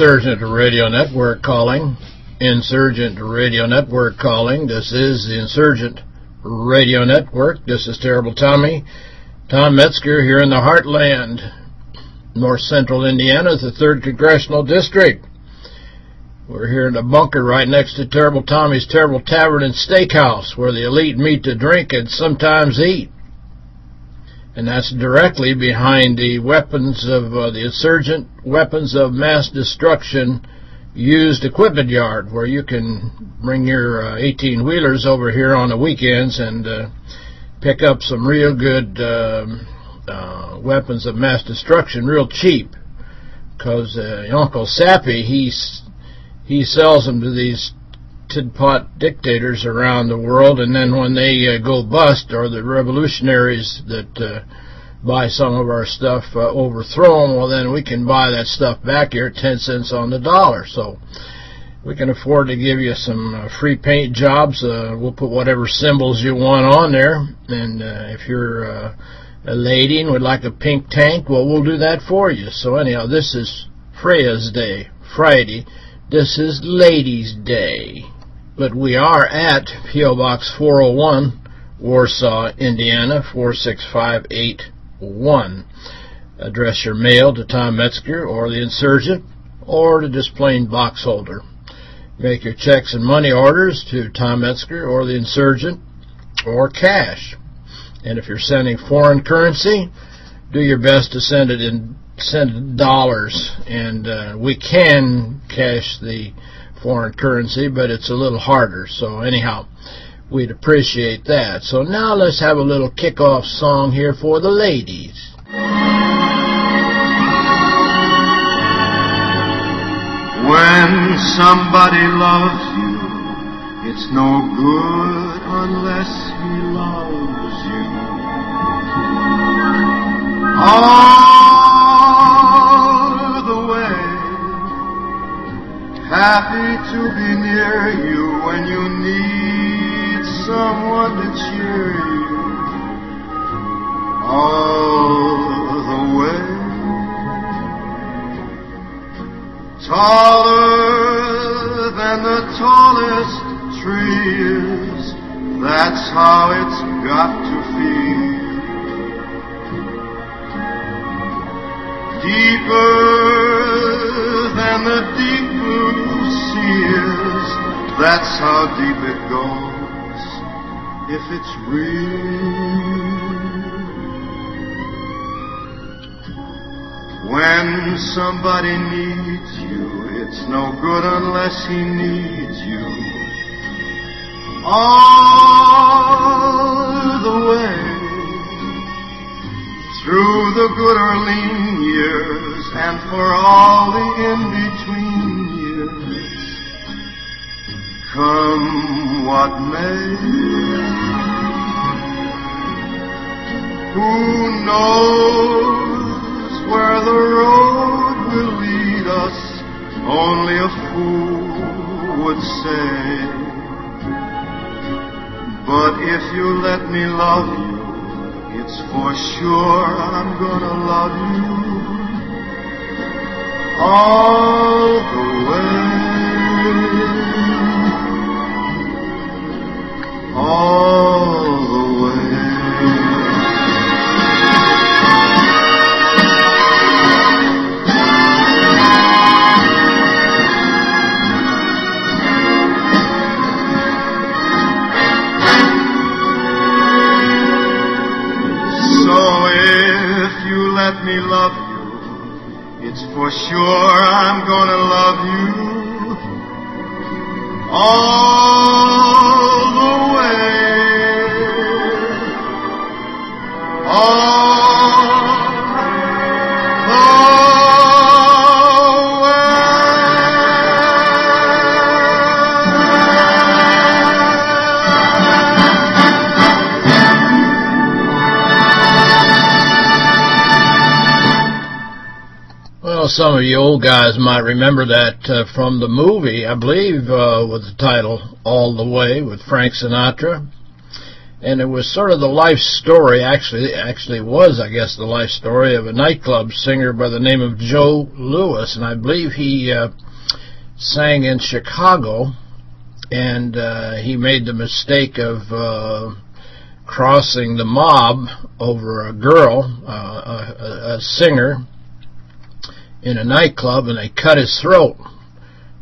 Insurgent Radio Network calling. Insurgent Radio Network calling. This is the Insurgent Radio Network. This is Terrible Tommy. Tom Metzger here in the heartland, north central Indiana, the 3rd Congressional District. We're here in the bunker right next to Terrible Tommy's Terrible Tavern and Steakhouse, where the elite meet to drink and sometimes eat. And that's directly behind the weapons of uh, the insurgent weapons of mass destruction used equipment yard, where you can bring your 18-wheelers over here on the weekends and uh, pick up some real good um, uh, weapons of mass destruction real cheap. Because uh, Uncle Sappy, he's, he sells them to these tid-pot dictators around the world, and then when they uh, go bust, or the revolutionaries that uh, buy some of our stuff uh, overthrow them, well then we can buy that stuff back here at 10 cents on the dollar. So we can afford to give you some uh, free paint jobs. Uh, we'll put whatever symbols you want on there, and uh, if you're uh, a lady and would like a pink tank, well we'll do that for you. So anyhow, this is Freya's Day, Friday. This is Ladies' Day. But we are at P.O. Box 401, Warsaw, Indiana, 46581. Address your mail to Tom Metzger or the Insurgent or to just plain box holder. Make your checks and money orders to Tom Metzger or the Insurgent or cash. And if you're sending foreign currency, do your best to send it in send dollars. And uh, we can cash the foreign currency, but it's a little harder. So anyhow, we'd appreciate that. So now let's have a little kickoff song here for the ladies. When somebody loves you, it's no good unless he loves you. All happy to be near you when you need someone to cheer you. All the way. Taller than the tallest trees, that's how it's got to feel. Deeper than the deep that's how deep it goes, if it's real. When somebody needs you, it's no good unless he needs you. All the way through the good or lean years and for all the in-between years. Come what may. Who knows where the road will lead us? Only a fool would say. But if you let me love you, It's for sure I'm gonna love you all the way. Sure I'm gonna love you. All some of you old guys might remember that uh, from the movie, I believe, uh, with the title All the Way with Frank Sinatra. And it was sort of the life story, actually, actually was, I guess, the life story of a nightclub singer by the name of Joe Lewis. And I believe he uh, sang in Chicago, and uh, he made the mistake of uh, crossing the mob over a girl, uh, a, a singer, in a nightclub and they cut his throat.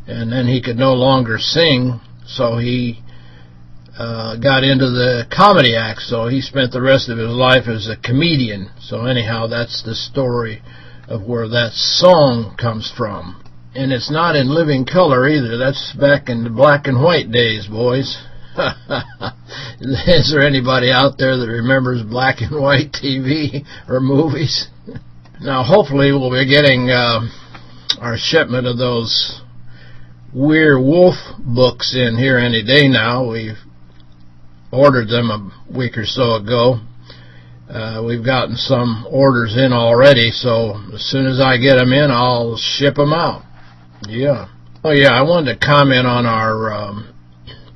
And then he could no longer sing so he uh, got into the comedy act. So he spent the rest of his life as a comedian. So anyhow that's the story of where that song comes from. And it's not in living color either. That's back in the black and white days boys. Is there anybody out there that remembers black and white TV or movies now, hopefully, we'll be getting uh, our shipment of those Weir Wolf books in here any day now. We've ordered them a week or so ago. Uh, we've gotten some orders in already, so as soon as I get them in, I'll ship them out. Yeah. Oh, yeah, I wanted to comment on our um,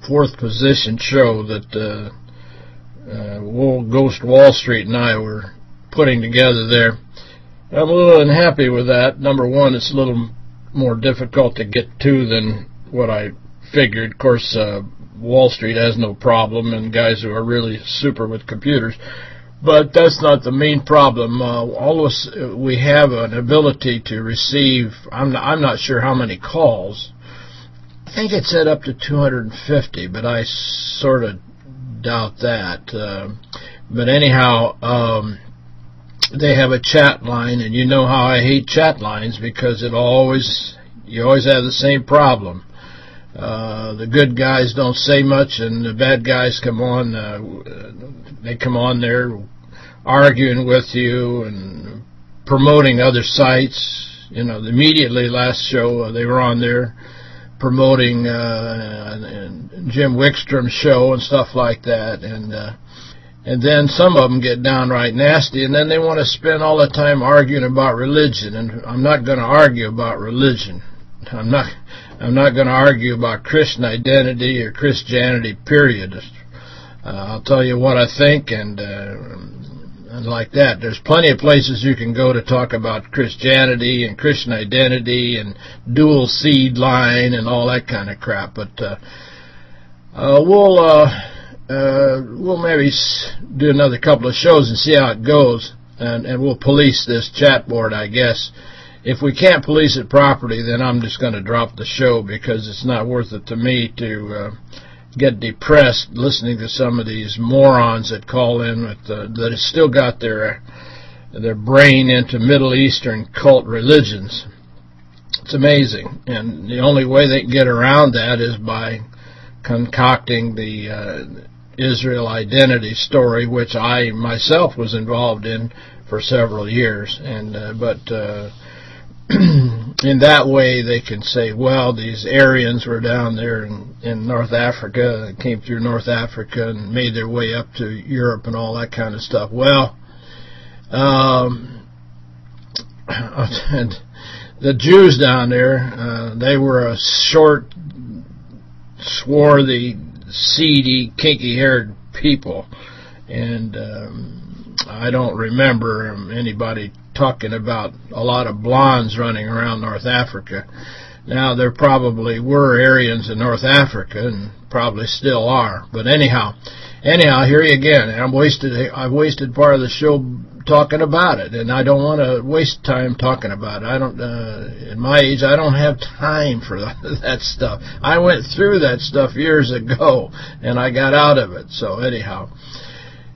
fourth position show that uh, uh, Ghost Wall Street and I were putting together there. I'm a little unhappy with that. Number one, it's a little more difficult to get to than what I figured. Of course, uh, Wall Street has no problem, and guys who are really super with computers. But that's not the main problem. Uh, all of us, uh, we have an ability to receive, I'm not, I'm not sure how many calls. I think it said up to 250, but I sort of doubt that. Uh, but anyhow, um, they have a chat line, and you know how I hate chat lines because it always you always have the same problem. Uh, the good guys don't say much, and the bad guys come on. Uh, they come on there arguing with you and promoting other sites. You know, immediately last show uh, they were on there promoting uh, Jim Wickstrom's show and stuff like that, and. Uh, and then some of them get downright nasty, and then they want to spend all the time arguing about religion. And I'm not going to argue about religion. I'm not. I'm not going to argue about Christian identity or Christianity. Period. Uh, I'll tell you what I think, and uh, and like that. There's plenty of places you can go to talk about Christianity and Christian identity and dual seed line and all that kind of crap. But uh, uh, we'll. Uh, uh, we'll maybe do another couple of shows and see how it goes, and, and we'll police this chat board, I guess. If we can't police it properly, then I'm just going to drop the show because it's not worth it to me to uh, get depressed listening to some of these morons that call in with uh, that have still got their their brain into Middle Eastern cult religions. It's amazing, and the only way they can get around that is by concocting the uh, Israel identity story, which I myself was involved in for several years. And uh, but uh, in that way, they can say, well, these Aryans were down there in, in North Africa, came through North Africa and made their way up to Europe and all that kind of stuff. Well, um, and the Jews down there, uh, they were a short, swarthy seedy, kinky-haired people. And um, I don't remember anybody talking about a lot of blondes running around North Africa. Now, there probably were Aryans in North Africa, and probably still are. But anyhow, anyhow, here you again. I'm wasted. I've wasted part of the show talking about it, and I don't want to waste time talking about it. I don't. Uh, in my age, I don't have time for that stuff. I went through that stuff years ago, and I got out of it. So anyhow.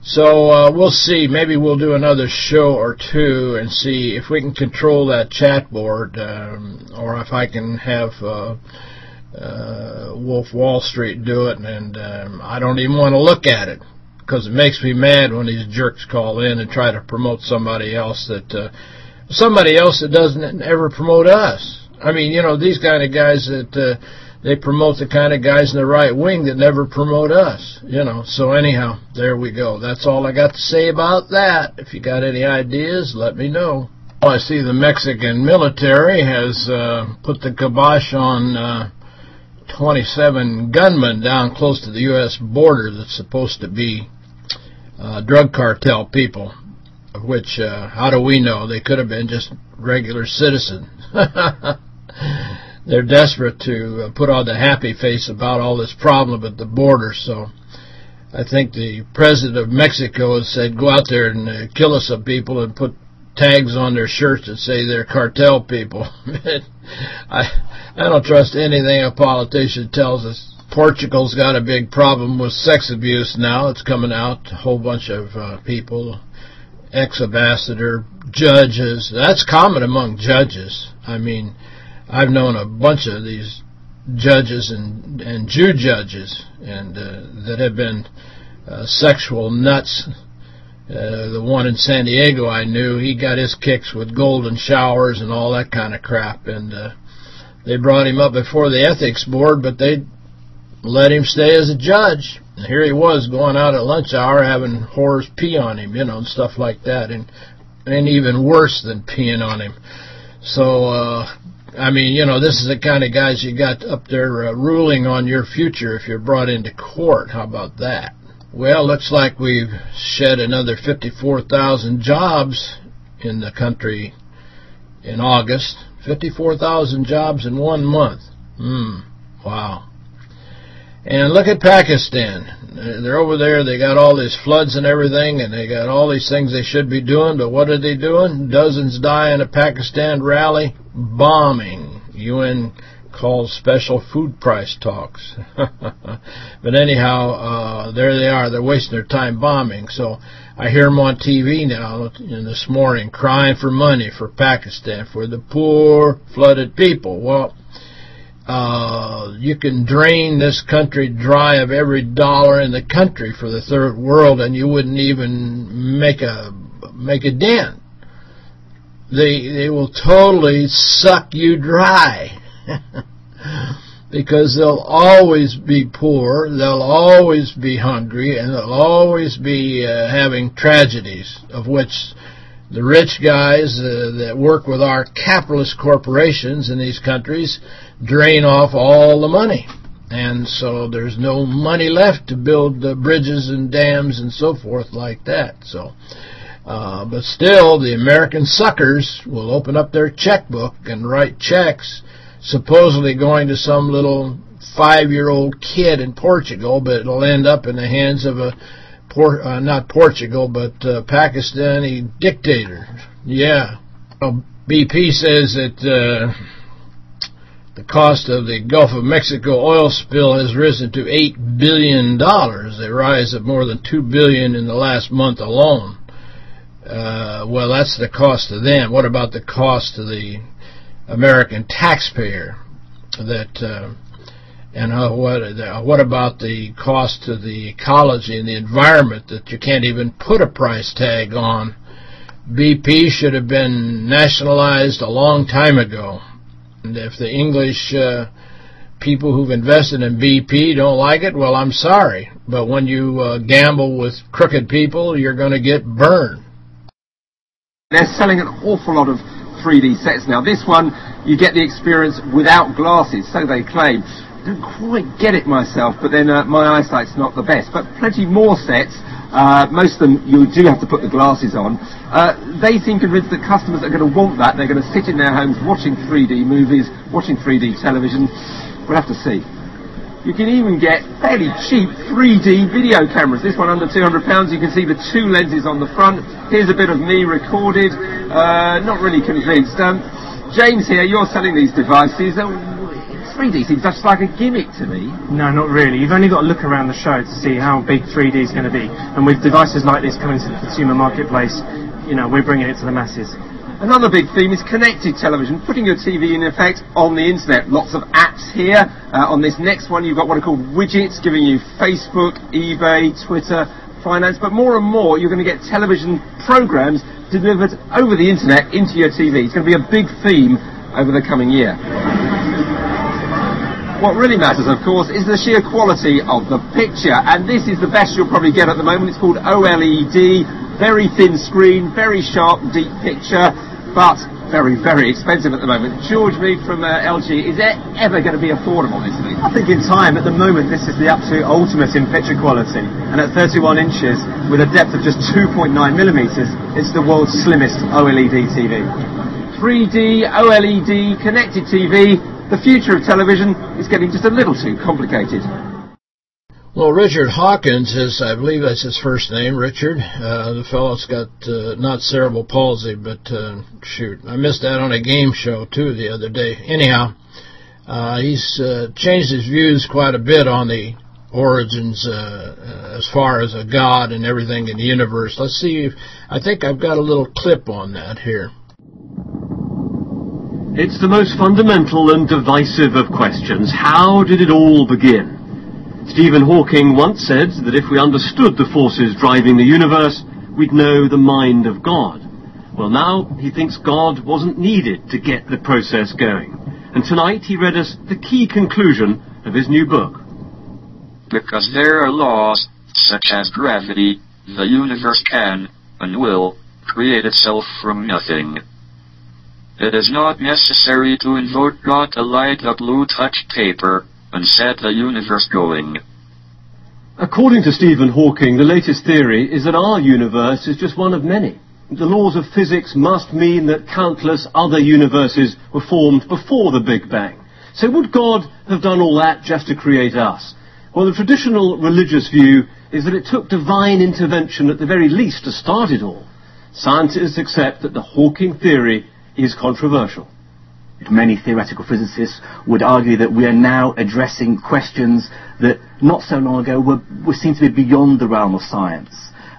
So uh, we'll see. Maybe we'll do another show or two and see if we can control that chat board um, or if I can have uh, uh, Wolf Wall Street do it. And um, I don't even want to look at it because it makes me mad when these jerks call in and try to promote somebody else that uh, somebody else that doesn't ever promote us. I mean, you know, these kind of guys that uh, they promote the kind of guys in the right wing that never promote us, you know. So anyhow, there we go. That's all I got to say about that. If you got any ideas, let me know. Oh, I see the Mexican military has uh, put the kibosh on uh, 27 gunmen down close to the U.S. border that's supposed to be uh, drug cartel people, which, uh, how do we know? They could have been just regular citizens. they're desperate to uh, put on the happy face about all this problem at the border. So I think the president of Mexico has said, go out there and uh, kill us some people and put tags on their shirts that say they're cartel people. I I don't trust anything a politician tells us. Portugal's got a big problem with sex abuse now. It's coming out. A whole bunch of uh, people, ex-ambassador, judges. That's common among judges. I mean, I've known a bunch of these judges and and Jew judges and uh, that have been uh, sexual nuts. Uh, the one in San Diego I knew, he got his kicks with golden showers and all that kind of crap. And uh, they brought him up before the ethics board, but they let him stay as a judge. And here he was going out at lunch hour having whores pee on him, you know, and stuff like that. And and even worse than peeing on him. So, uh, I mean, you know, this is the kind of guys you got up there uh, ruling on your future if you're brought into court. How about that? Well, looks like we've shed another 54,000 jobs in the country in August. 54,000 jobs in one month. Hmm. Wow. And look at Pakistan. They're over there. They got all these floods and everything, and they got all these things they should be doing. But what are they doing? Dozens die in a Pakistan rally. Bombing. UN calls special food price talks. but anyhow, uh, there they are. They're wasting their time bombing. So I hear them on TV now this morning crying for money for Pakistan, for the poor, flooded people. Well, uh, you can drain this country dry of every dollar in the country for the third world, and you wouldn't even make a make a dent. They they will totally suck you dry. because they'll always be poor, they'll always be hungry, and they'll always be uh, having tragedies, of which the rich guys uh, that work with our capitalist corporations in these countries drain off all the money. And so there's no money left to build uh, bridges and dams and so forth like that. So, uh, But still, the American suckers will open up their checkbook and write checks supposedly going to some little five-year-old kid in Portugal, but it'll end up in the hands of a, Por uh, not Portugal, but uh, Pakistani dictator. Yeah. Well, BP says that uh, the cost of the Gulf of Mexico oil spill has risen to $8 billion, a rise of more than 2 billion in the last month alone. Uh, well, that's the cost to them. What about the cost to the American taxpayer that uh, and how, what what about the cost to the ecology and the environment that you can't even put a price tag on BP should have been nationalized a long time ago and if the English uh, people who've invested in BP don't like it well I'm sorry but when you uh, gamble with crooked people you're going to get burned they're selling an awful lot of 3D sets now. This one, you get the experience without glasses, so they claim. Don't quite get it myself, but then uh, my eyesight's not the best. But plenty more sets Uh, most of them, you do have to put the glasses on. Uh, they seem convinced that customers are going to want that. They're going to sit in their homes watching 3D movies, watching 3D television. We'll have to see. You can even get fairly cheap 3D video cameras. This one under £200. You can see the two lenses on the front. Here's a bit of me recorded. Uh, not really convinced. Um, James here, you're selling these devices. Uh, 3D seems just like a gimmick to me. No, not really. You've only got to look around the show to see how big 3D is going to be. And with devices like this coming to the consumer marketplace, you know, we're bringing it to the masses. Another big theme is connected television, putting your TV in effect on the internet. Lots of apps here. Uh, on this next one, you've got what are called widgets, giving you Facebook, eBay, Twitter, finance. But more and more, you're going to get television programs delivered over the internet into your TV. It's going to be a big theme over the coming year. What really matters, of course, is the sheer quality of the picture, and this is the best you'll probably get at the moment. It's called OLED, very thin screen, very sharp, deep picture, but very, very expensive at the moment. George Mead from uh, LG, is it ever going to be affordable, this thing? I think in time, at the moment, this is the absolute ultimate in picture quality. And at 31 inches, with a depth of just 2.9 millimeters, it's the world's slimmest OLED TV. 3D, OLED, connected TV, the future of television is getting just a little too complicated. Well, Richard Hawkins is, I believe that's his first name, Richard. Uh, the fellow's got uh, not cerebral palsy, but uh, shoot, I missed that on a game show too the other day. Anyhow, uh, he's uh, changed his views quite a bit on the origins uh, as far as a god and everything in the universe. Let's see. If, I think I've got a little clip on that here. It's the most fundamental and divisive of questions. How did it all begin? Stephen Hawking once said that if we understood the forces driving the universe, we'd know the mind of God. Well, now he thinks God wasn't needed to get the process going. And tonight he read us the key conclusion of his new book. Because there are laws, such as gravity, the universe can, and will, create itself from nothing. It is not necessary to invoke God to light a blue touch paper and set the universe going. According to Stephen Hawking, the latest theory is that our universe is just one of many. The laws of physics must mean that countless other universes were formed before the Big Bang. So would God have done all that just to create us? Well, the traditional religious view is that it took divine intervention at the very least to start it all. Scientists accept that the Hawking theory is controversial. Many theoretical physicists would argue that we are now addressing questions that not so long ago were, were seen to be beyond the realm of science.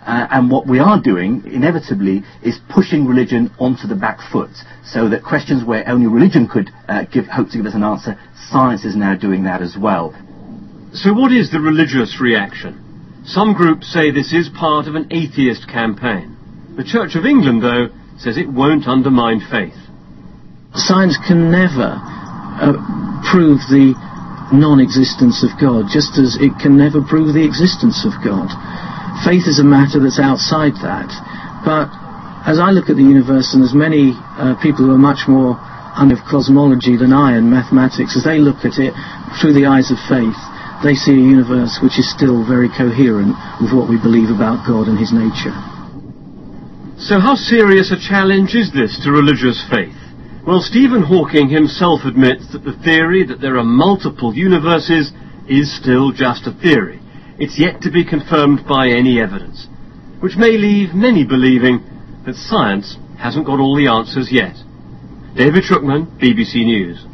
Uh, and what we are doing, inevitably, is pushing religion onto the back foot, so that questions where only religion could uh, give, hope to give us an answer, science is now doing that as well. So what is the religious reaction? Some groups say this is part of an atheist campaign. The Church of England, though, says it won't undermine faith. Science can never uh, prove the non-existence of God, just as it can never prove the existence of God. Faith is a matter that's outside that. But as I look at the universe, and as many uh, people who are much more under cosmology than I and mathematics, as they look at it through the eyes of faith, they see a universe which is still very coherent with what we believe about God and His nature. So how serious a challenge is this to religious faith? Well, Stephen Hawking himself admits that the theory that there are multiple universes is still just a theory. It's yet to be confirmed by any evidence, which may leave many believing that science hasn't got all the answers yet. David Shukman, BBC News.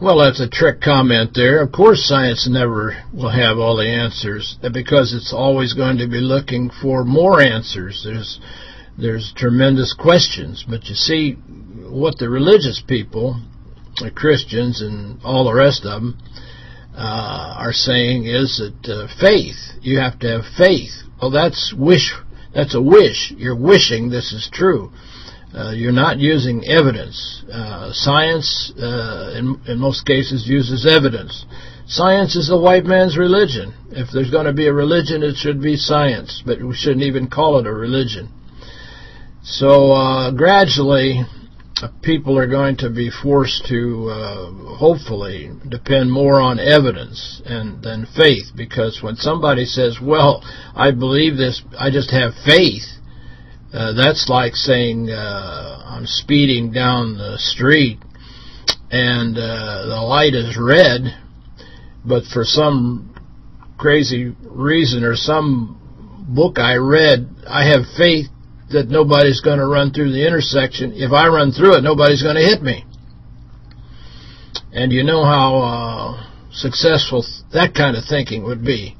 Well, that's a trick comment there. Of course, science never will have all the answers because it's always going to be looking for more answers. There's there's tremendous questions, but you see what the religious people, the Christians and all the rest of them, uh, are saying is that uh, faith, you have to have faith. Well, that's wish. That's a wish. You're wishing this is true. Uh, you're not using evidence. Uh, science, uh, in, in most cases, uses evidence. Science is the white man's religion. If there's going to be a religion, it should be science, but we shouldn't even call it a religion. So uh, gradually, people are going to be forced to uh, hopefully depend more on evidence and than faith because when somebody says, well, I believe this, I just have faith, uh, that's like saying uh, I'm speeding down the street and uh, the light is red, but for some crazy reason or some book I read, I have faith that nobody's going to run through the intersection. If I run through it, nobody's going to hit me. And you know how uh, successful that kind of thinking would be.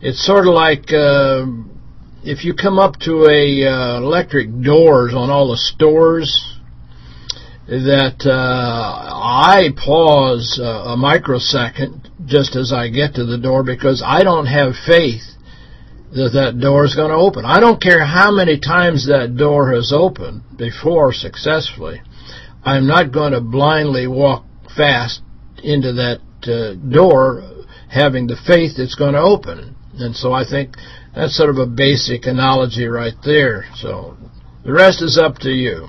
It's sort of like uh, if you come up to a uh, electric doors on all the stores that uh, I pause uh, a microsecond just as I get to the door because I don't have faith that that door is going to open. I don't care how many times that door has opened before successfully. I'm not going to blindly walk fast into that uh, door having the faith it's going to open. And so I think that's sort of a basic analogy right there. So the rest is up to you.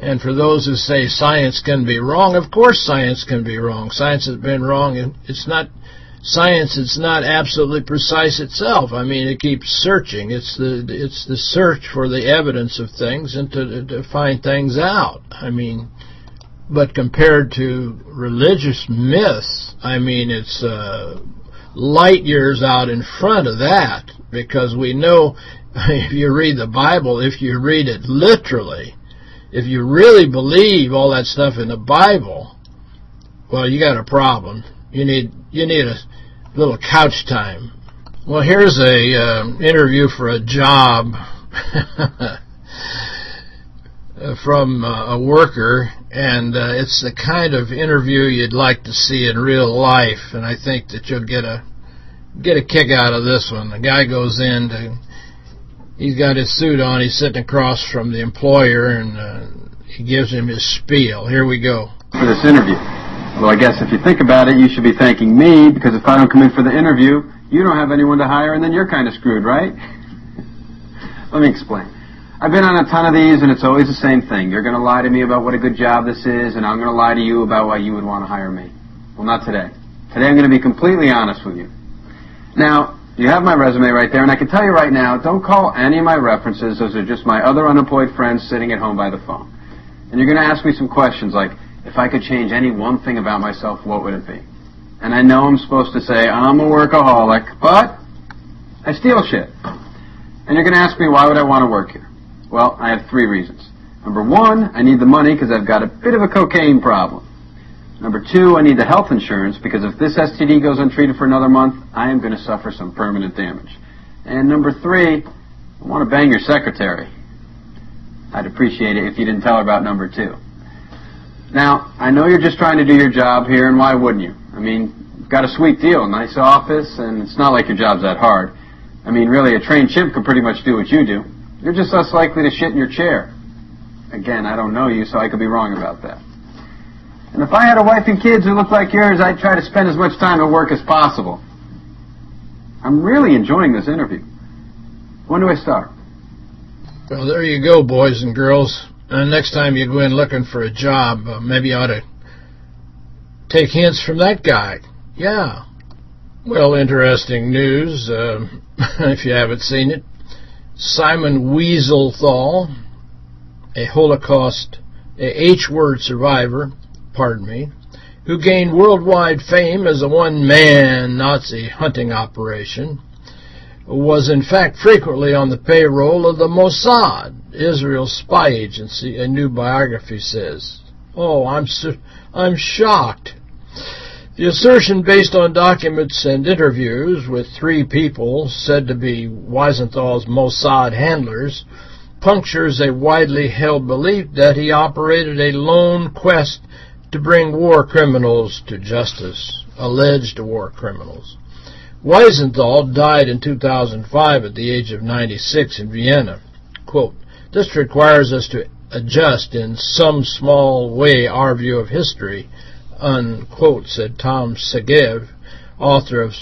And for those who say science can be wrong, of course science can be wrong. Science has been wrong, and it's not science it's not absolutely precise itself. I mean, it keeps searching. It's the it's the search for the evidence of things and to, to find things out. I mean, but compared to religious myths, I mean, it's uh, light years out in front of that because we know if you read the Bible, if you read it literally, if you really believe all that stuff in the Bible, well, you got a problem. You need you need a little couch time. Well, here's a uh, interview for a job from uh, a worker, and uh, it's the kind of interview you'd like to see in real life, and I think that you'll get a get a kick out of this one. The guy goes in to, he's got his suit on, he's sitting across from the employer, and uh, he gives him his spiel. Here we go. For this interview. Well, I guess if you think about it, you should be thanking me, because if I don't come in for the interview, you don't have anyone to hire, and then you're kind of screwed, right? Let me explain. I've been on a ton of these, and it's always the same thing. You're going to lie to me about what a good job this is, and I'm going to lie to you about why you would want to hire me. Well, not today. Today I'm going to be completely honest with you. Now, you have my resume right there, and I can tell you right now, don't call any of my references. Those are just my other unemployed friends sitting at home by the phone. And you're going to ask me some questions like, if I could change any one thing about myself, what would it be? And I know I'm supposed to say, I'm a workaholic, but I steal shit. And you're going to ask me, why would I want to work here? Well, I have three reasons. Number one, I need the money because I've got a bit of a cocaine problem. Number two, I need the health insurance because if this STD goes untreated for another month, I am going to suffer some permanent damage. And number three, I want to bang your secretary. I'd appreciate it if you didn't tell her about number two. Now, I know you're just trying to do your job here, and why wouldn't you? I mean, got a sweet deal, nice office, and it's not like your job's that hard. I mean, really, a trained chimp could pretty much do what you do. You're just less likely to shit in your chair. Again, I don't know you, so I could be wrong about that. And if I had a wife and kids who looked like yours, I'd try to spend as much time at work as possible. I'm really enjoying this interview. When do I start? Well, there you go, boys and girls. And next time you go in looking for a job, uh, maybe you ought to take hints from that guy. Yeah. Well, interesting news, uh, if you haven't seen it. Simon Wiesenthal, a Holocaust, a H-word survivor, pardon me, who gained worldwide fame as a one-man Nazi hunting operation, was in fact frequently on the payroll of the Mossad, Israel's spy agency, a new biography says. Oh, I'm I'm shocked. The assertion based on documents and interviews with three people said to be Wiesenthal's Mossad handlers punctures a widely held belief that he operated a lone quest to bring war criminals to justice, alleged war criminals. Wiesenthal died in 2005 at the age of 96 in Vienna. Quote, this requires us to adjust in some small way our view of history, unquote, said Tom Segev, author of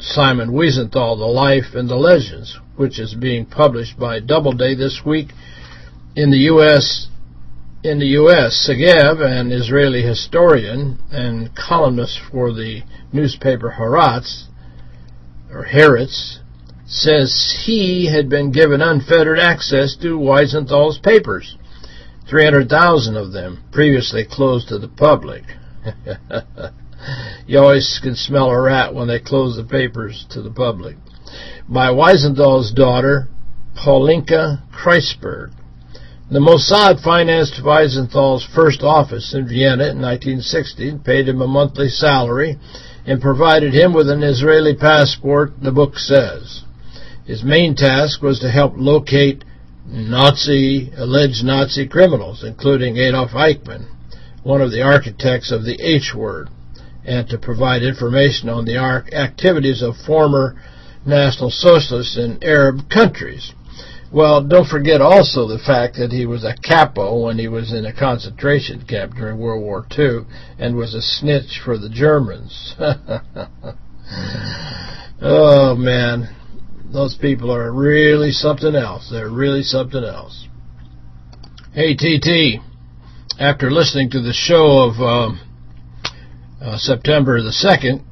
Simon Wiesenthal, The Life and the Legends, which is being published by Doubleday this week in the U.S. in the U.S., Segev, an Israeli historian and columnist for the newspaper Haaretz, or Haaretz, says he had been given unfettered access to Wiesenthal's papers, 300,000 of them, previously closed to the public. you always can smell a rat when they close the papers to the public. By Wiesenthal's daughter, Paulinka Kreisberg. The Mossad financed Wiesenthal's first office in Vienna in 1960, paid him a monthly salary, and provided him with an Israeli passport, the book says. His main task was to help locate Nazi, alleged Nazi criminals, including Adolf Eichmann, one of the architects of the H-word, and to provide information on the activities of former National Socialists in Arab countries. Well, don't forget also the fact that he was a capo when he was in a concentration camp during World War II and was a snitch for the Germans. oh, man those people are really something else. They're really something else. Hey, TT, after listening to the show of uh, uh, September the 2nd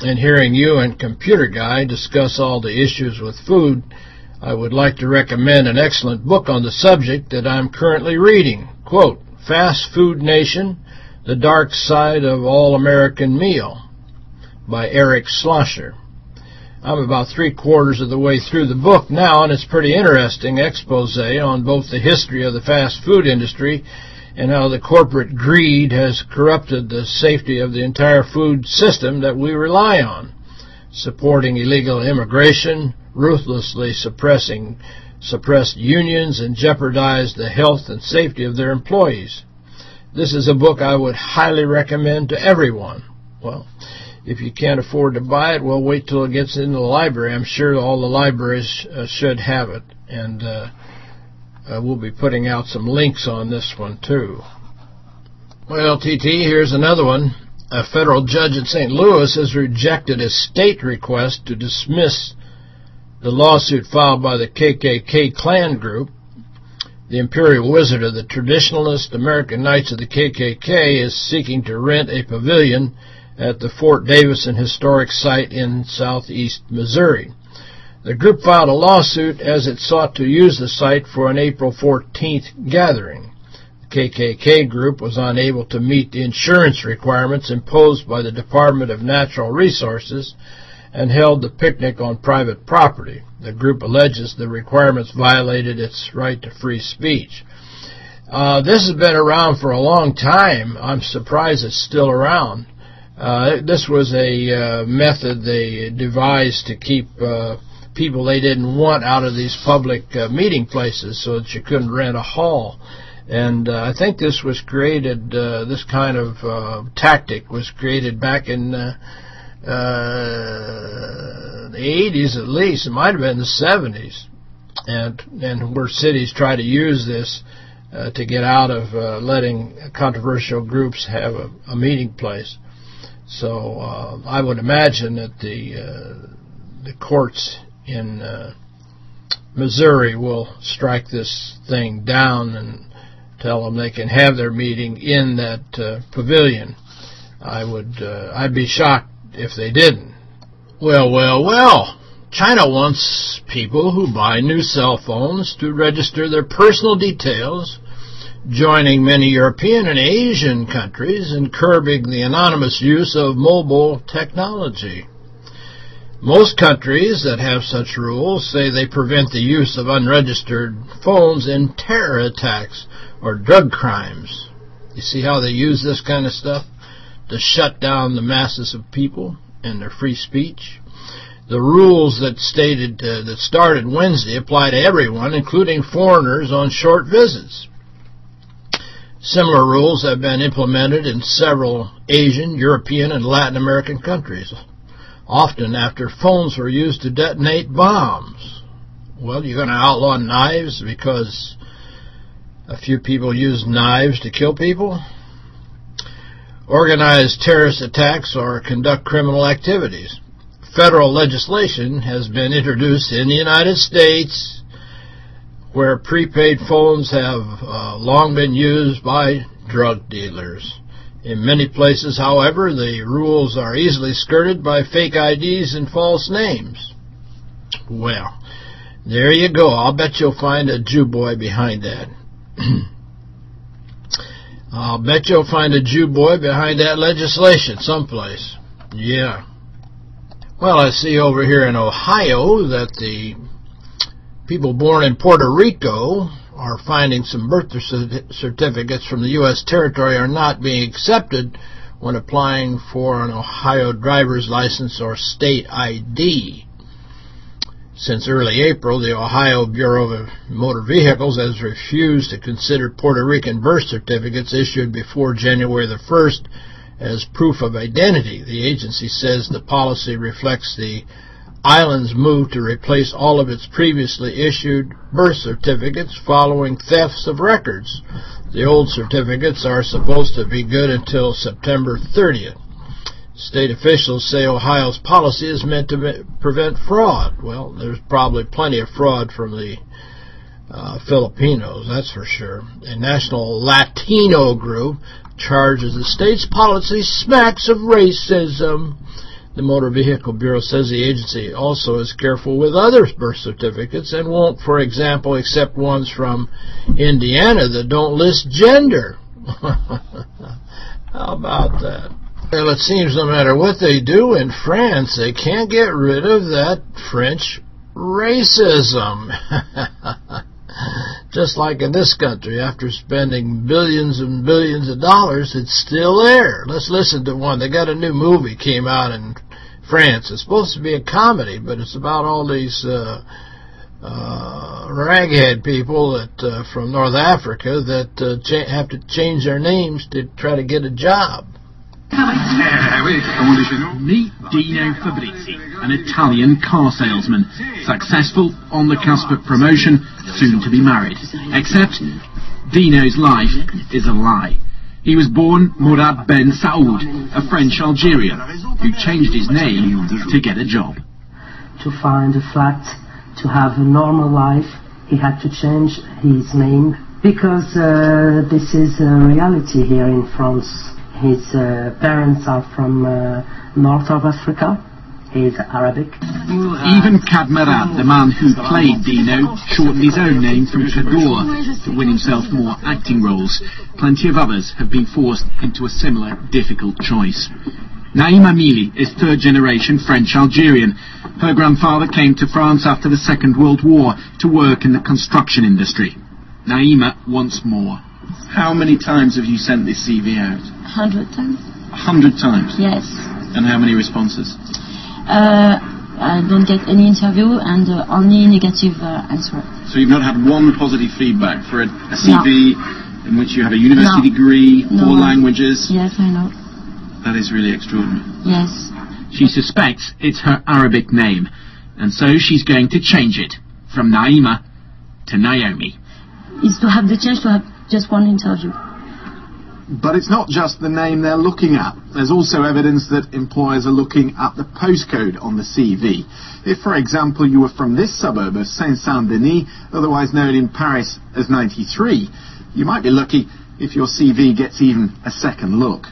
and hearing you and Computer Guy discuss all the issues with food, I would like to recommend an excellent book on the subject that I'm currently reading. Quote, Fast Food Nation, The Dark Side of All-American Meal by Eric Schlosser. I'm about three-quarters of the way through the book now, and it's pretty interesting expose on both the history of the fast food industry and how the corporate greed has corrupted the safety of the entire food system that we rely on, supporting illegal immigration, ruthlessly suppressing suppressed unions, and jeopardized the health and safety of their employees. This is a book I would highly recommend to everyone. Well, if you can't afford to buy it, well, wait till it gets into the library. I'm sure all the libraries uh, should have it. And uh, uh, we'll be putting out some links on this one, too. Well, TT, here's another one. A federal judge in St. Louis has rejected a state request to dismiss the lawsuit filed by the KKK Klan group. The Imperial Wizard of the Traditionalist American Knights of the KKK is seeking to rent a pavilion at the Fort Davidson Historic Site in southeast Missouri. The group filed a lawsuit as it sought to use the site for an April 14th gathering. The KKK group was unable to meet the insurance requirements imposed by the Department of Natural Resources and held the picnic on private property. The group alleges the requirements violated its right to free speech. Uh, this has been around for a long time. I'm surprised it's still around. Uh, this was a uh, method they devised to keep uh, people they didn't want out of these public uh, meeting places so that you couldn't rent a hall. And uh, I think this was created, uh, this kind of tactic was created back in the 80s at least. It might have been the 70s. And, and where cities try to use this to get out of letting controversial groups have a, a meeting place. So uh, I would imagine that the uh, the courts in uh, Missouri will strike this thing down and tell them they can have their meeting in that uh, pavilion. I would uh, I'd be shocked if they didn't. Well, well, well. China wants people who buy new cell phones to register their personal details joining many European and Asian countries in curbing the anonymous use of mobile technology. Most countries that have such rules say they prevent the use of unregistered phones in terror attacks or drug crimes. You see how they use this kind of stuff to shut down the masses of people and their free speech? The rules that stated uh, that started Wednesday apply to everyone, including foreigners on short visits. Similar rules have been implemented in several Asian, European, and Latin American countries, often after phones were used to detonate bombs. Well, you're going to outlaw knives because a few people use knives to kill people? Organize terrorist attacks or conduct criminal activities. Federal legislation has been introduced in the United States where prepaid phones have uh, long been used by drug dealers. In many places, however, the rules are easily skirted by fake IDs and false names. Well, there you go. I'll bet you'll find a Jew boy behind that. I'll bet you'll find a Jew boy behind that legislation someplace. Yeah. Well, I see over here in Ohio that the people born in Puerto Rico are finding some birth certificates from the U.S. territory are not being accepted when applying for an Ohio driver's license or state ID. Since early April, the Ohio Bureau of Motor Vehicles has refused to consider Puerto Rican birth certificates issued before January the 1st as proof of identity. The agency says the policy reflects the island's move to replace all of its previously issued birth certificates following thefts of records. The old certificates are supposed to be good until September 30th. State officials say Ohio's policy is meant to prevent fraud. Well, there's probably plenty of fraud from the uh, Filipinos, that's for sure. A national Latino group charges the state's policy smacks of racism. The Motor Vehicle Bureau says the agency also is careful with other birth certificates and won't, for example, accept ones from Indiana that don't list gender. How about that? Well, it seems no matter what they do in France, they can't get rid of that French racism. Just like in this country, after spending billions and billions of dollars, it's still there. Let's listen to one. They got a new movie came out in France. It's supposed to be a comedy, but it's about all these uh, uh, raghead people that uh, from North Africa that uh, have to change their names to try to get a job. Meet Dino Fabrizi, an Italian car salesman, successful, on the cusp of promotion, soon to be married. Except, Dino's life is a lie. He was born Mourad Ben Saoud, a French Algerian, who changed his name to get a job. To find a flat, to have a normal life, he had to change his name because uh, this is a reality here in France. His uh, parents are from uh, north of Africa. He's Arabic. Even Kad Merad, the man who played Dino, shortened his own name from Kaddour to win himself more acting roles. Plenty of others have been forced into a similar difficult choice. Naima Mili is third-generation French-Algerian. Her grandfather came to France after the Second World War to work in the construction industry. Naima wants more. How many times have you sent this CV out? Hundred times. A hundred times? Yes. And how many responses? Uh, I don't get any interview and uh, only negative uh, answer. So you've not had one positive feedback for a, a CV no. in which you have a university no. degree, no. four languages? Yes, I know. That is really extraordinary. Yes. She suspects it's her Arabic name, and so she's going to change it from Naima to Naomi. Is to have the chance to have just one interview. But it's not just the name they're looking at. There's also evidence that employers are looking at the postcode on the CV. If, for example, you were from this suburb of Seine-Saint-Denis, otherwise known in Paris as 93, you might be lucky if your CV gets even a second look.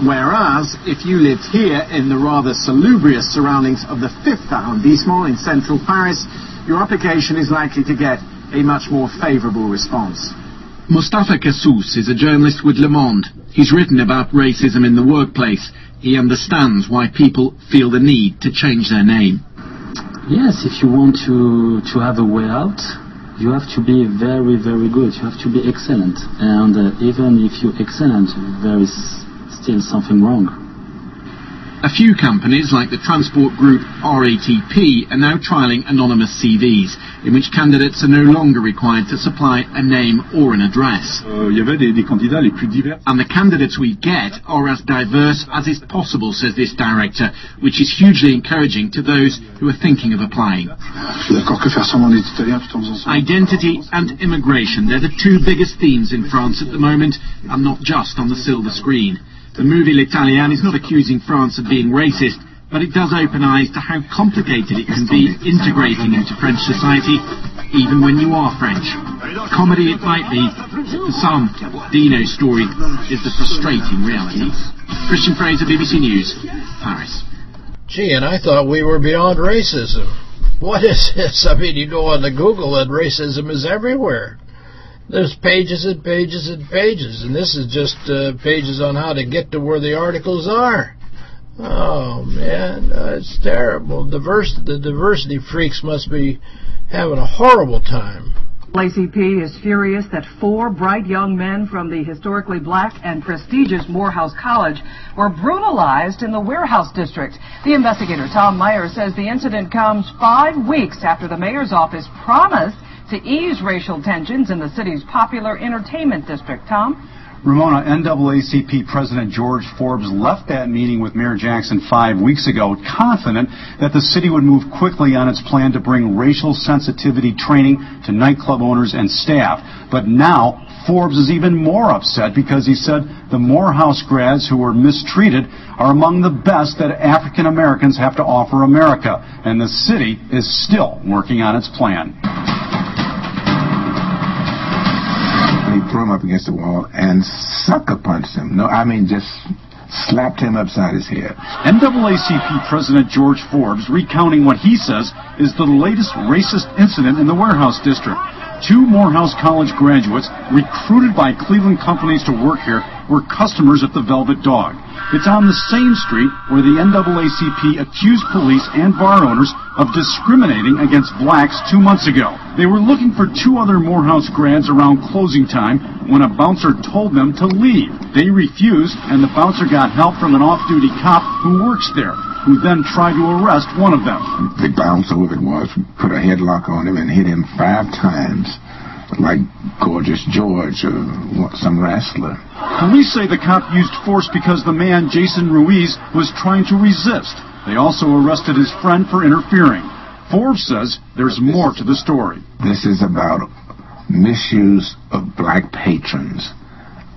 Whereas, if you lived here in the rather salubrious surroundings of the 5th arrondissement in central Paris, your application is likely to get a much more favourable response. Mustapha Kessous is a journalist with Le Monde. He's written about racism in the workplace. He understands why people feel the need to change their name. Yes, if you want to, to have a way out, you have to be very, very good. You have to be excellent. And uh, even if you're excellent, there is still something wrong. A few companies, like the transport group RATP, are now trialling anonymous CVs, in which candidates are no longer required to supply a name or an address. Uh, and the candidates we get are as diverse as is possible, says this director, which is hugely encouraging to those who are thinking of applying. Identity and immigration, they're the two biggest themes in France at the moment, and not just on the silver screen. The movie L'Italien is not accusing France of being racist, but it does open eyes to how complicated it can be integrating into French society, even when you are French. Comedy it might be, for some, Dino's story is the frustrating reality. Christian Fraser, BBC News, Paris. Gee, and I thought we were beyond racism. What is this? I mean, you go on the Google and racism is everywhere. There's pages and pages and pages, and this is just uh, pages on how to get to where the articles are. Oh, man, uh, it's terrible. Diverse, the diversity freaks must be having a horrible time. ACP is furious that four bright young men from the historically black and prestigious Morehouse College were brutalized in the warehouse district. The investigator, Tom Meyer, says the incident comes five weeks after the mayor's office promised to ease racial tensions in the city's popular entertainment district. Tom? Ramona, NAACP President George Forbes left that meeting with Mayor Jackson five weeks ago confident that the city would move quickly on its plan to bring racial sensitivity training to nightclub owners and staff. But now, Forbes is even more upset because he said the Morehouse grads who were mistreated are among the best that African Americans have to offer America, and the city is still working on its plan. Threw him up against the wall and sucker punched him. No, I mean just slapped him upside his head. NAACP President George Forbes recounting what he says is the latest racist incident in the warehouse district. Two Morehouse College graduates recruited by Cleveland companies to work here were customers at the Velvet Dog. It's on the same street where the NAACP accused police and bar owners of discriminating against blacks two months ago. They were looking for two other Morehouse grads around closing time when a bouncer told them to leave. They refused, and the bouncer got help from an off-duty cop who works there, who then tried to arrest one of them. The bouncer, whoever it was, put a headlock on him and hit him five times like Gorgeous George uh, or some wrestler. Police say the cop used force because the man, Jason Ruiz, was trying to resist. They also arrested his friend for interfering. Forbes says there's more to the story. This is about misuse of black patrons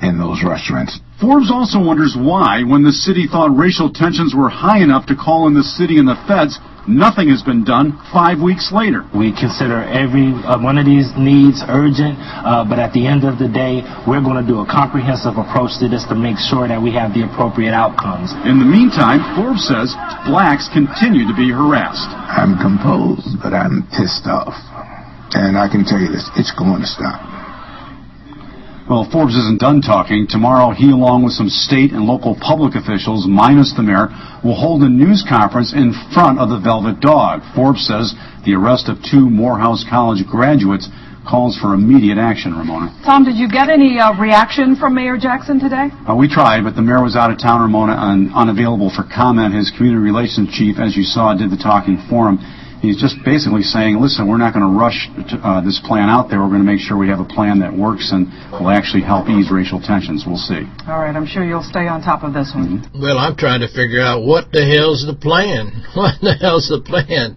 in those restaurants. Forbes also wonders why, when the city thought racial tensions were high enough to call in the city and the feds, nothing has been done five weeks later. We consider every uh, one of these needs urgent, uh, but at the end of the day, we're going to do a comprehensive approach to this to make sure that we have the appropriate outcomes. In the meantime, Forbes says blacks continue to be harassed. I'm composed, but I'm pissed off. And I can tell you this, it's going to stop. Well, Forbes isn't done talking. Tomorrow, he, along with some state and local public officials, minus the mayor, will hold a news conference in front of the Velvet Dog. Forbes says the arrest of two Morehouse College graduates calls for immediate action, Ramona. Tom, did you get any uh, reaction from Mayor Jackson today? Uh, we tried, but the mayor was out of town, Ramona, and unavailable for comment. His community relations chief, as you saw, did the talking for him. He's just basically saying, listen, we're not going to rush to, uh, this plan out there. We're going to make sure we have a plan that works and will actually help ease racial tensions. We'll see. All right, I'm sure you'll stay on top of this one. Mm-hmm. Well, I'm trying to figure out what the hell's the plan. What the hell's the plan?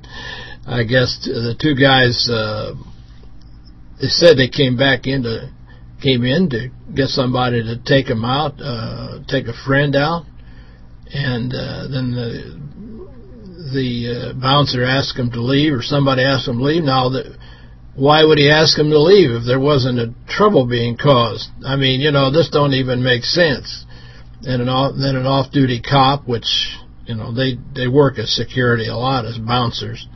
I guess the two guys, uh, they said they came back into, came in to get somebody to take them out, uh, take a friend out, and uh, then the the uh, bouncer asked him to leave or somebody asked him to leave. Now, the, why would he ask him to leave if there wasn't a trouble being caused? I mean, you know, this don't even make sense. And an off, then an off-duty cop, which, you know, they, they work as security a lot as bouncers.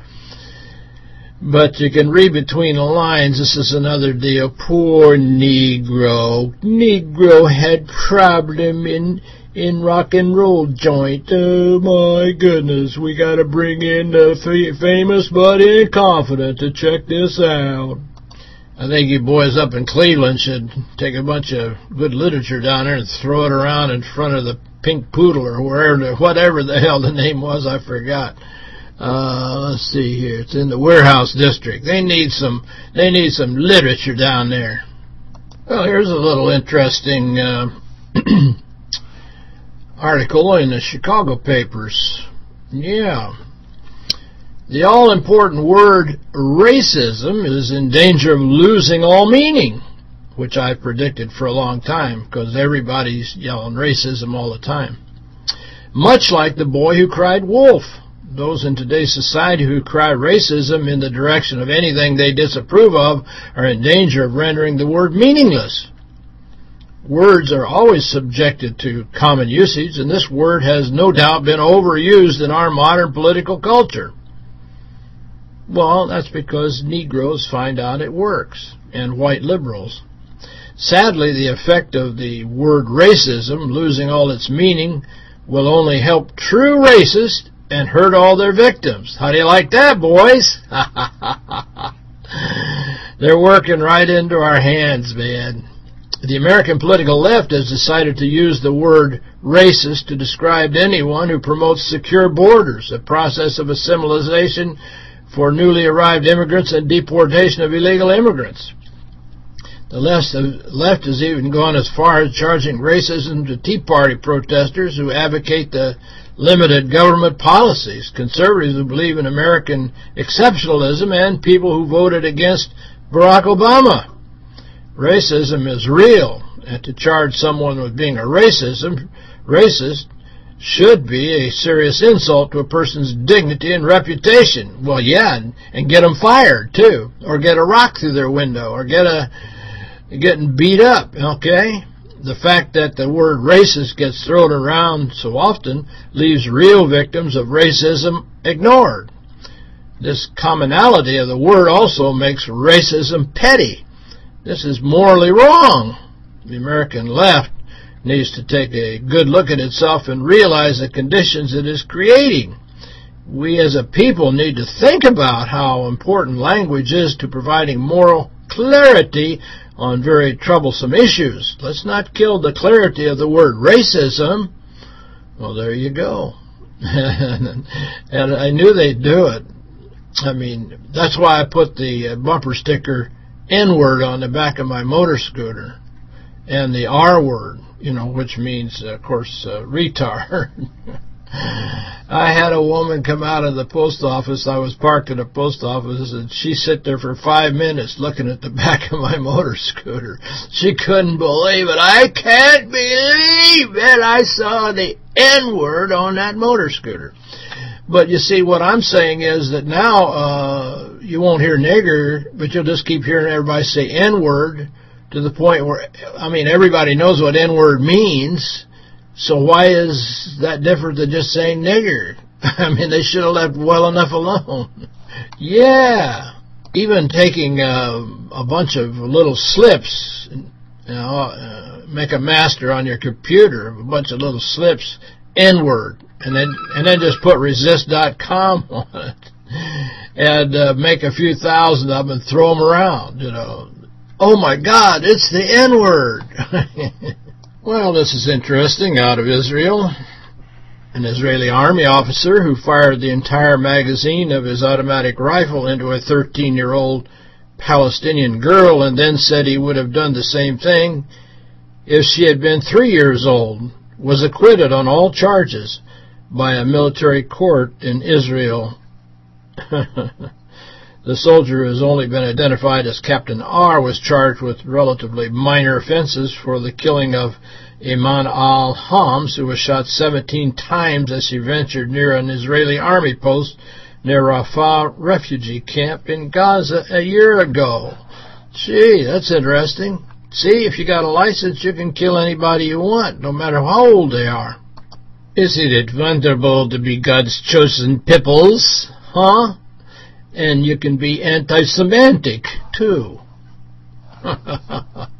But you can read between the lines, this is another deal. Poor Negro. Negro had problem in in rock and roll joint. Oh my goodness, we got to bring in the famous but incompetent to check this out. I think you boys up in Cleveland should take a bunch of good literature down there and throw it around in front of the Pink Poodle or wherever, whatever the hell the name was, I forgot. Uh, let's see here. It's in the warehouse district. They need some. They need some literature down there. Well, here's a little interesting. Uh, article in the Chicago papers. Yeah. The all-important word racism is in danger of losing all meaning, which I've predicted for a long time because everybody's yelling racism all the time. much like the boy who cried wolf. Those in today's society who cry racism in the direction of anything they disapprove of are in danger of rendering the word meaningless. Words are always subjected to common usage, and this word has no doubt been overused in our modern political culture. Well, that's because Negroes find out it works, and white liberals. Sadly, the effect of the word racism losing all its meaning will only help true racists and hurt all their victims. How do you like that, boys? They're working right into our hands, man. The American political left has decided to use the word racist to describe anyone who promotes secure borders, a process of assimilation for newly arrived immigrants and deportation of illegal immigrants. The left, has even gone as far as charging racism to Tea Party protesters who advocate the limited government policies, conservatives who believe in American exceptionalism, and people who voted against Barack Obama. Racism is real, and to charge someone with being a racism, racist should be a serious insult to a person's dignity and reputation. Well, yeah, and, and get them fired, too, or get a rock through their window, or get a getting beat up, okay? The fact that the word racist gets thrown around so often leaves real victims of racism ignored. This commonality of the word also makes racism petty. This is morally wrong. The American left needs to take a good look at itself and realize the conditions it is creating. We as a people need to think about how important language is to providing moral clarity on very troublesome issues. Let's not kill the clarity of the word racism. Well, there you go. and I knew they'd do it. I mean, that's why I put the uh, bumper sticker N-word on the back of my motor scooter. And the R word, you know, which means, of course, uh, retard. I had a woman come out of the post office. I was parked at a post office, and she sit there for five minutes looking at the back of my motor scooter. She couldn't believe it. I can't believe it. I saw the N-word on that motor scooter. But you see, what I'm saying is that now uh, you won't hear nigger, but you'll just keep hearing everybody say N-word to the point where, I mean, everybody knows what N-word means. So why is that different than just saying nigger? I mean, they should have left well enough alone. yeah. Even taking uh, a bunch of little slips, you know, uh, make a master on your computer, a bunch of little slips, N-word, and then and then just put resist.com on it, and uh, make a few thousand of them and throw them around, you know. Oh my God, it's the N-word. Well, this is interesting out of Israel. An Israeli army officer who fired the entire magazine of his automatic rifle into a 13-year-old Palestinian girl and then said he would have done the same thing if she had been three years old, was acquitted on all charges by a military court in Israel. the soldier who has only been identified as Captain R was charged with relatively minor offenses for the killing of Iman al-Hams, who was shot 17 times as he ventured near an Israeli army post near Rafah refugee camp in Gaza a year ago. Gee, that's interesting. See, if you got a license, you can kill anybody you want, no matter how old they are. Isn't it wonderful to be God's chosen pipples, huh? And you can be anti-Semitic, too.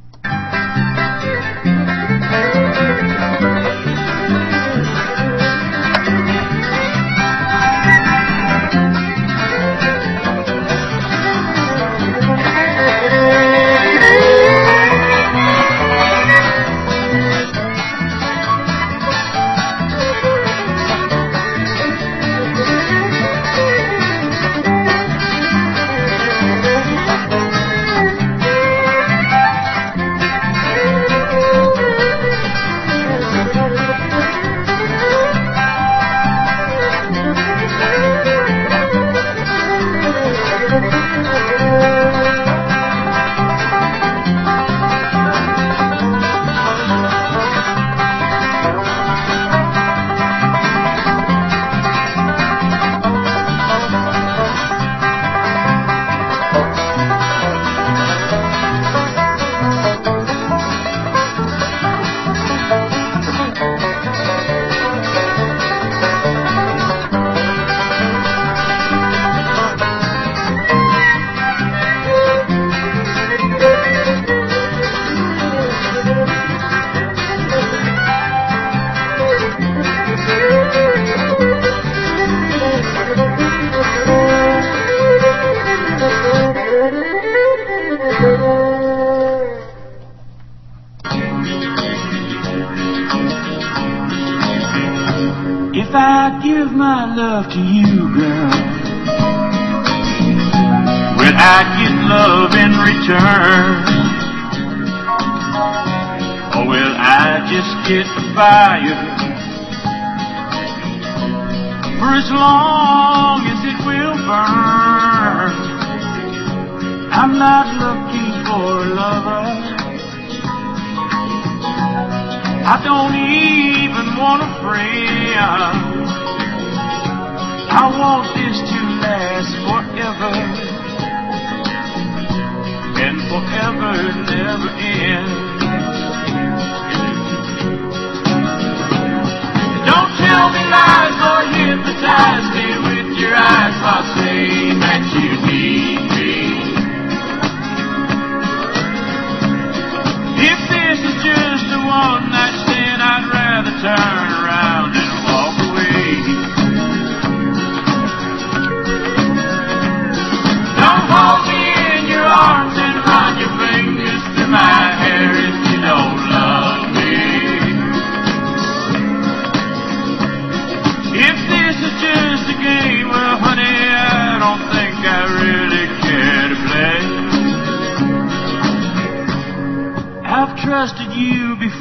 I don't even want a friend. I want this to last forever. And forever never end. Don't tell me lies or hypnotize me with your eyes while saying that you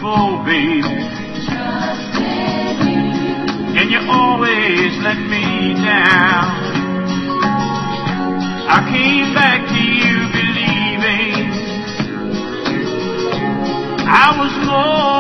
you before, baby. And you always let me down. I came back to you believing I was more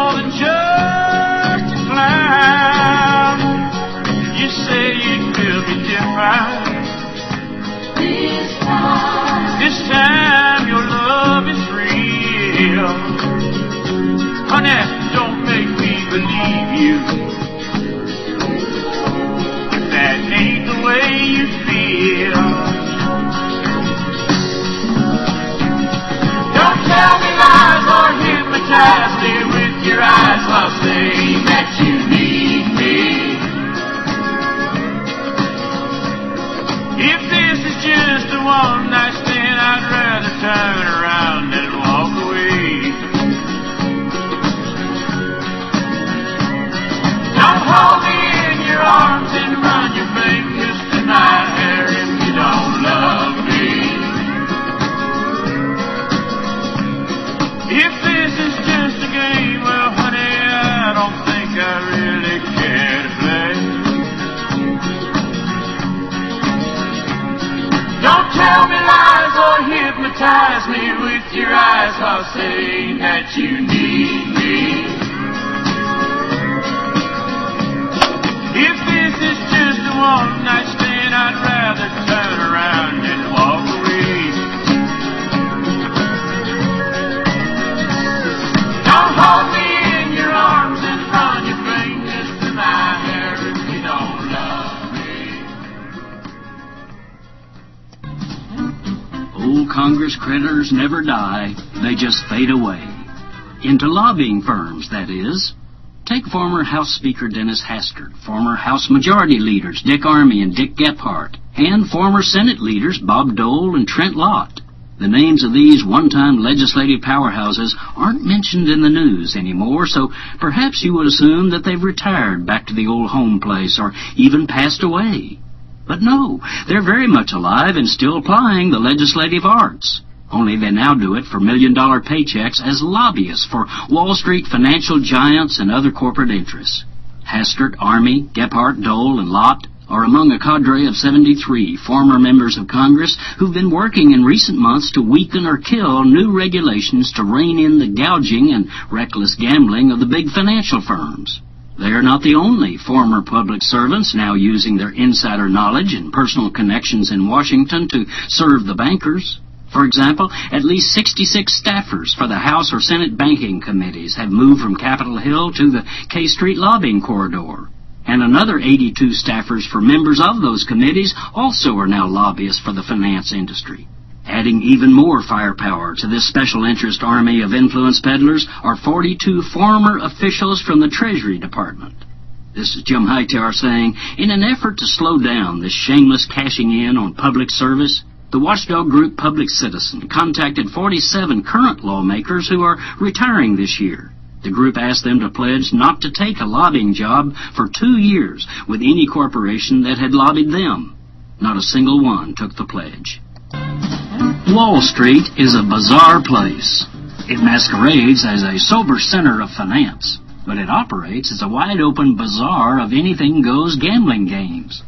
me with your eyes me with your eyes while saying Never die, they just fade away. Into lobbying firms, that is. Take former House Speaker Dennis Hastert, former House Majority Leaders Dick Armey and Dick Gephardt, and former Senate leaders Bob Dole and Trent Lott. The names of these one-time legislative powerhouses aren't mentioned in the news anymore, so perhaps you would assume that they've retired back to the old home place or even passed away. But no, they're very much alive and still plying the legislative arts. Only they now do it for million-dollar paychecks as lobbyists for Wall Street financial giants and other corporate interests. Hastert, Armey, Gephardt, Dole, and Lott are among a cadre of 73 former members of Congress who've been working in recent months to weaken or kill new regulations to rein in the gouging and reckless gambling of the big financial firms. They are not the only former public servants now using their insider knowledge and personal connections in Washington to serve the bankers. For example, at least 66 staffers for the House or Senate banking committees have moved from Capitol Hill to the K Street lobbying corridor. And another 82 staffers for members of those committees also are now lobbyists for the finance industry. Adding even more firepower to this special interest army of influence peddlers are 42 former officials from the Treasury Department. This is Jim Hightower saying, in an effort to slow down this shameless cashing in on public service, the watchdog group Public Citizen contacted 47 current lawmakers who are retiring this year. The group asked them to pledge not to take a lobbying job for two years with any corporation that had lobbied them. Not a single one took the pledge. Wall Street is a bizarre place. It masquerades as a sober center of finance, but it operates as a wide open bazaar of anything goes gambling games.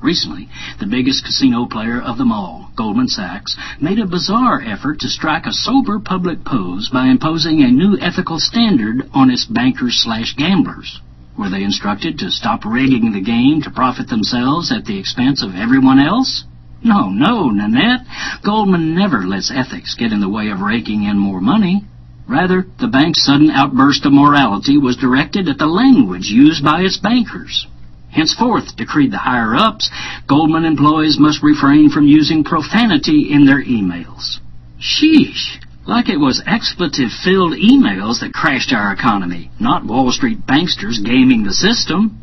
Recently, the biggest casino player of them all, Goldman Sachs, made a bizarre effort to strike a sober public pose by imposing a new ethical standard on its bankers slash gamblers. Were they instructed to stop rigging the game to profit themselves at the expense of everyone else? No, no, Nanette. Goldman never lets ethics get in the way of raking in more money. Rather, the bank's sudden outburst of morality was directed at the language used by its bankers. Henceforth, decreed the higher-ups, Goldman employees must refrain from using profanity in their emails. Sheesh! Like it was expletive-filled emails that crashed our economy, not Wall Street banksters gaming the system.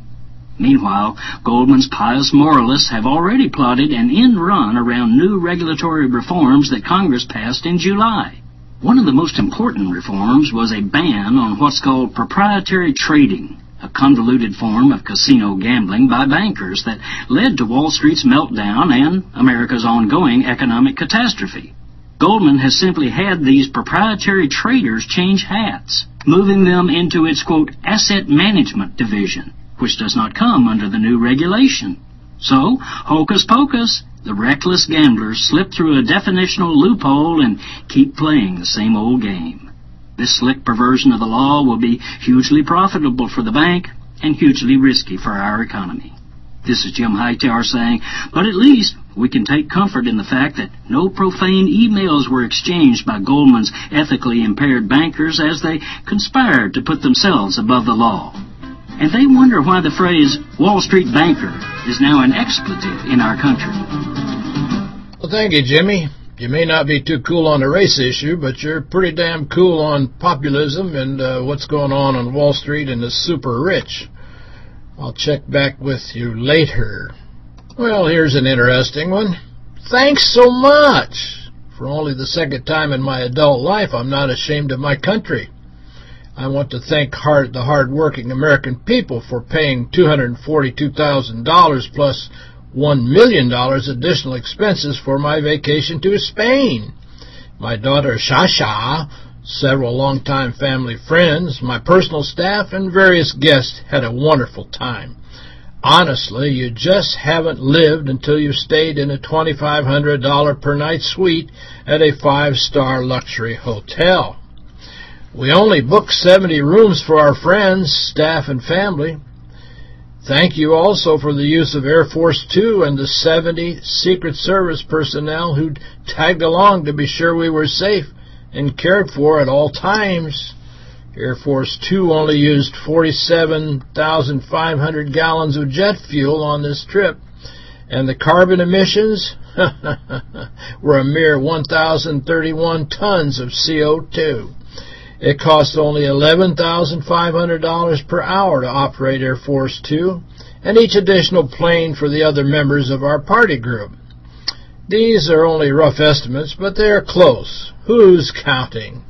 Meanwhile, Goldman's pious moralists have already plotted an end run around new regulatory reforms that Congress passed in July. One of the most important reforms was a ban on what's called proprietary trading, a convoluted form of casino gambling by bankers that led to Wall Street's meltdown and America's ongoing economic catastrophe. Goldman has simply had these proprietary traders change hats, moving them into its, quote, asset management division, which does not come under the new regulation. So, hocus pocus, the reckless gamblers slip through a definitional loophole and keep playing the same old game. This slick perversion of the law will be hugely profitable for the bank and hugely risky for our economy. This is Jim Hightower saying, but at least we can take comfort in the fact that no profane emails were exchanged by Goldman's ethically impaired bankers as they conspired to put themselves above the law. And they wonder why the phrase Wall Street banker is now an expletive in our country. Well, thank you, Jimmy. You may not be too cool on the race issue, but you're pretty damn cool on populism and uh, what's going on on Wall Street and the super rich. I'll check back with you later. Well, here's an interesting one. Thanks so much. For only the second time in my adult life, I'm not ashamed of my country. I want to thank hard, the hard-working American people for paying $242,000 plus $1 million additional expenses for my vacation to Spain. My daughter Sasha, several longtime family friends, my personal staff, and various guests had a wonderful time. Honestly, you just haven't lived until you've stayed in a $2,500 per night suite at a five-star luxury hotel. We only booked 70 rooms for our friends, staff, and family. Thank you also for the use of Air Force Two and the 70 Secret Service personnel who tagged along to be sure we were safe and cared for at all times. Air Force Two only used 47,500 gallons of jet fuel on this trip, and the carbon emissions were a mere 1,031 tons of CO2. It costs only $11,500 per hour to operate Air Force Two, and each additional plane for the other members of our party group. These are only rough estimates, but they are close. Who's counting?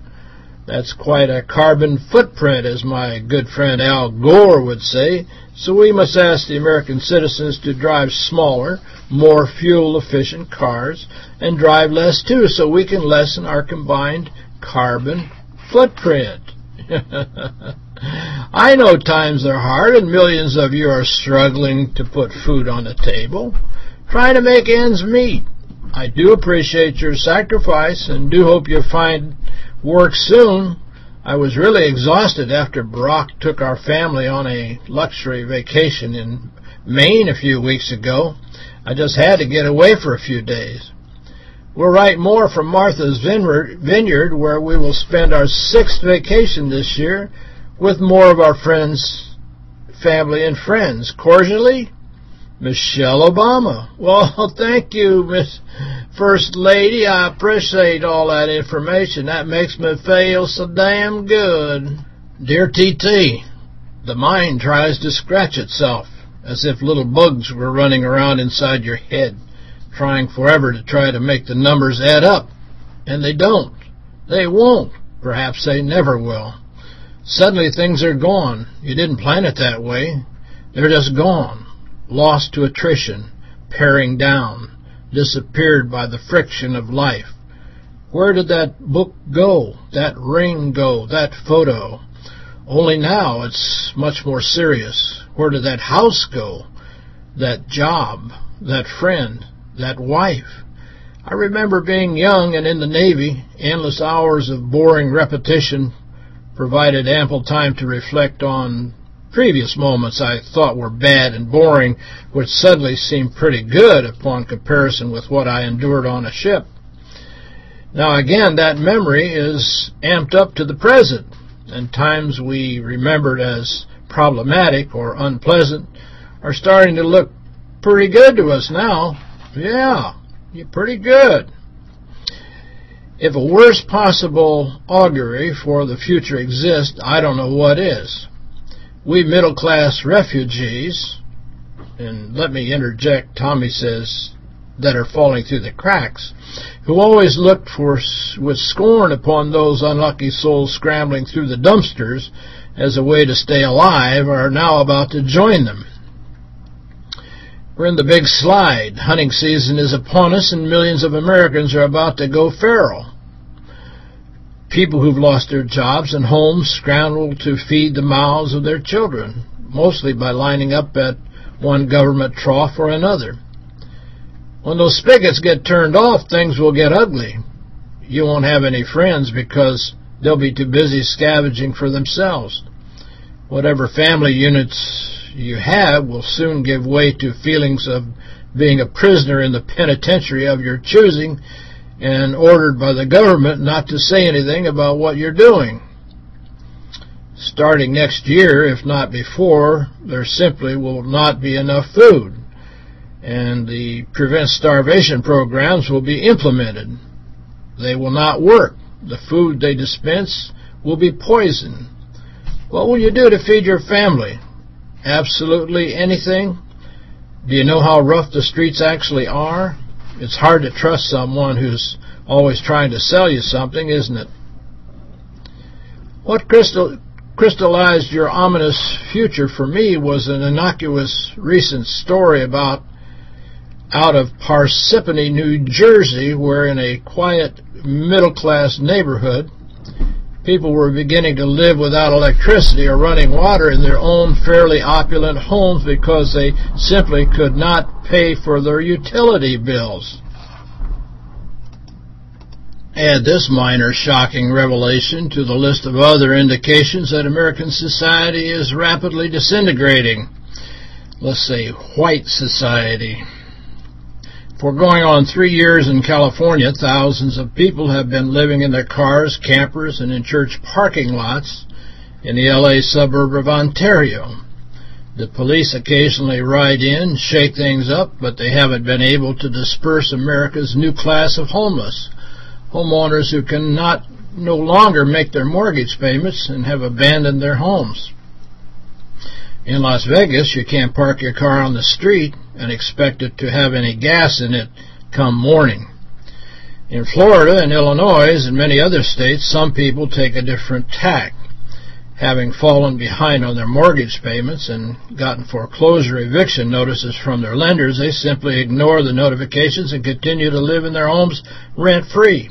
That's quite a carbon footprint, as my good friend Al Gore would say, so we must ask the American citizens to drive smaller, more fuel-efficient cars and drive less too, so we can lessen our combined carbon footprint. I know times are hard and millions of you are struggling to put food on the table, trying to make ends meet. I do appreciate your sacrifice and do hope you find work soon. I was really exhausted after Brock took our family on a luxury vacation in Maine a few weeks ago. I just had to get away for a few days. We'll write more from Martha's Vineyard, where we will spend our sixth vacation this year with more of our friends, family, and friends. Cordially, Michelle Obama. Well, thank you, Miss First Lady. I appreciate all that information. That makes me feel so damn good. Dear TT, the mind tries to scratch itself as if little bugs were running around inside your head trying forever to try to make the numbers add up. And they don't. They won't. Perhaps they never will. Suddenly things are gone. You didn't plan it that way. They're just gone. Lost to attrition, paring down, disappeared by the friction of life. Where did that book go? That ring go? That photo? Only now it's much more serious. Where did that house go? That job? That friend? That wife? I remember being young and in the Navy, endless hours of boring repetition provided ample time to reflect on previous moments I thought were bad and boring, which suddenly seemed pretty good upon comparison with what I endured on a ship. Now again, that memory is amped up to the present, and times we remembered as problematic or unpleasant are starting to look pretty good to us now. Yeah, you're pretty good. If a worst possible augury for the future exists, I don't know what is. We middle-class refugees, and let me interject, Tommy says, that are falling through the cracks, who always looked for with scorn upon those unlucky souls scrambling through the dumpsters as a way to stay alive, are now about to join them. We're in the big slide. Hunting season is upon us, and millions of Americans are about to go feral. People who've lost their jobs and homes scramble to feed the mouths of their children, mostly by lining up at one government trough or another. When those spigots get turned off, things will get ugly. You won't have any friends because they'll be too busy scavenging for themselves. Whatever family units you have will soon give way to feelings of being a prisoner in the penitentiary of your choosing and ordered by the government not to say anything about what you're doing. Starting next year, if not before, there simply will not be enough food, and the Prevent Starvation programs will be implemented. They will not work. The food they dispense will be poison. What will you do to feed your family? Absolutely anything? Do you know how rough the streets actually are? It's hard to trust someone who's always trying to sell you something, isn't it? What crystal, crystallized your ominous future for me was an innocuous recent story about out of Parsippany, New Jersey, where in a quiet middle-class neighborhood, people were beginning to live without electricity or running water in their own fairly opulent homes because they simply could not pay for their utility bills. Add this minor shocking revelation to the list of other indications that American society is rapidly disintegrating. Let's say white society. For going on three years in California, thousands of people have been living in their cars, campers, and in church parking lots in the L.A. suburb of Ontario. The police occasionally ride in, shake things up, but they haven't been able to disperse America's new class of homeless, homeowners who cannot no longer make their mortgage payments and have abandoned their homes. In Las Vegas, you can't park your car on the street and expect it to have any gas in it come morning. In Florida and Illinois and many other states, some people take a different tack. Having fallen behind on their mortgage payments and gotten foreclosure eviction notices from their lenders, they simply ignore the notifications and continue to live in their homes rent-free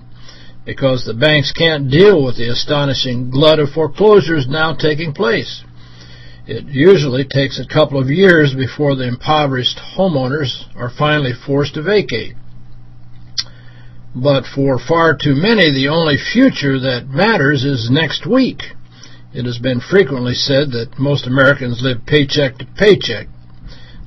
because the banks can't deal with the astonishing glut of foreclosures now taking place. It usually takes a couple of years before the impoverished homeowners are finally forced to vacate. But for far too many, the only future that matters is next week. It has been frequently said that most Americans live paycheck to paycheck.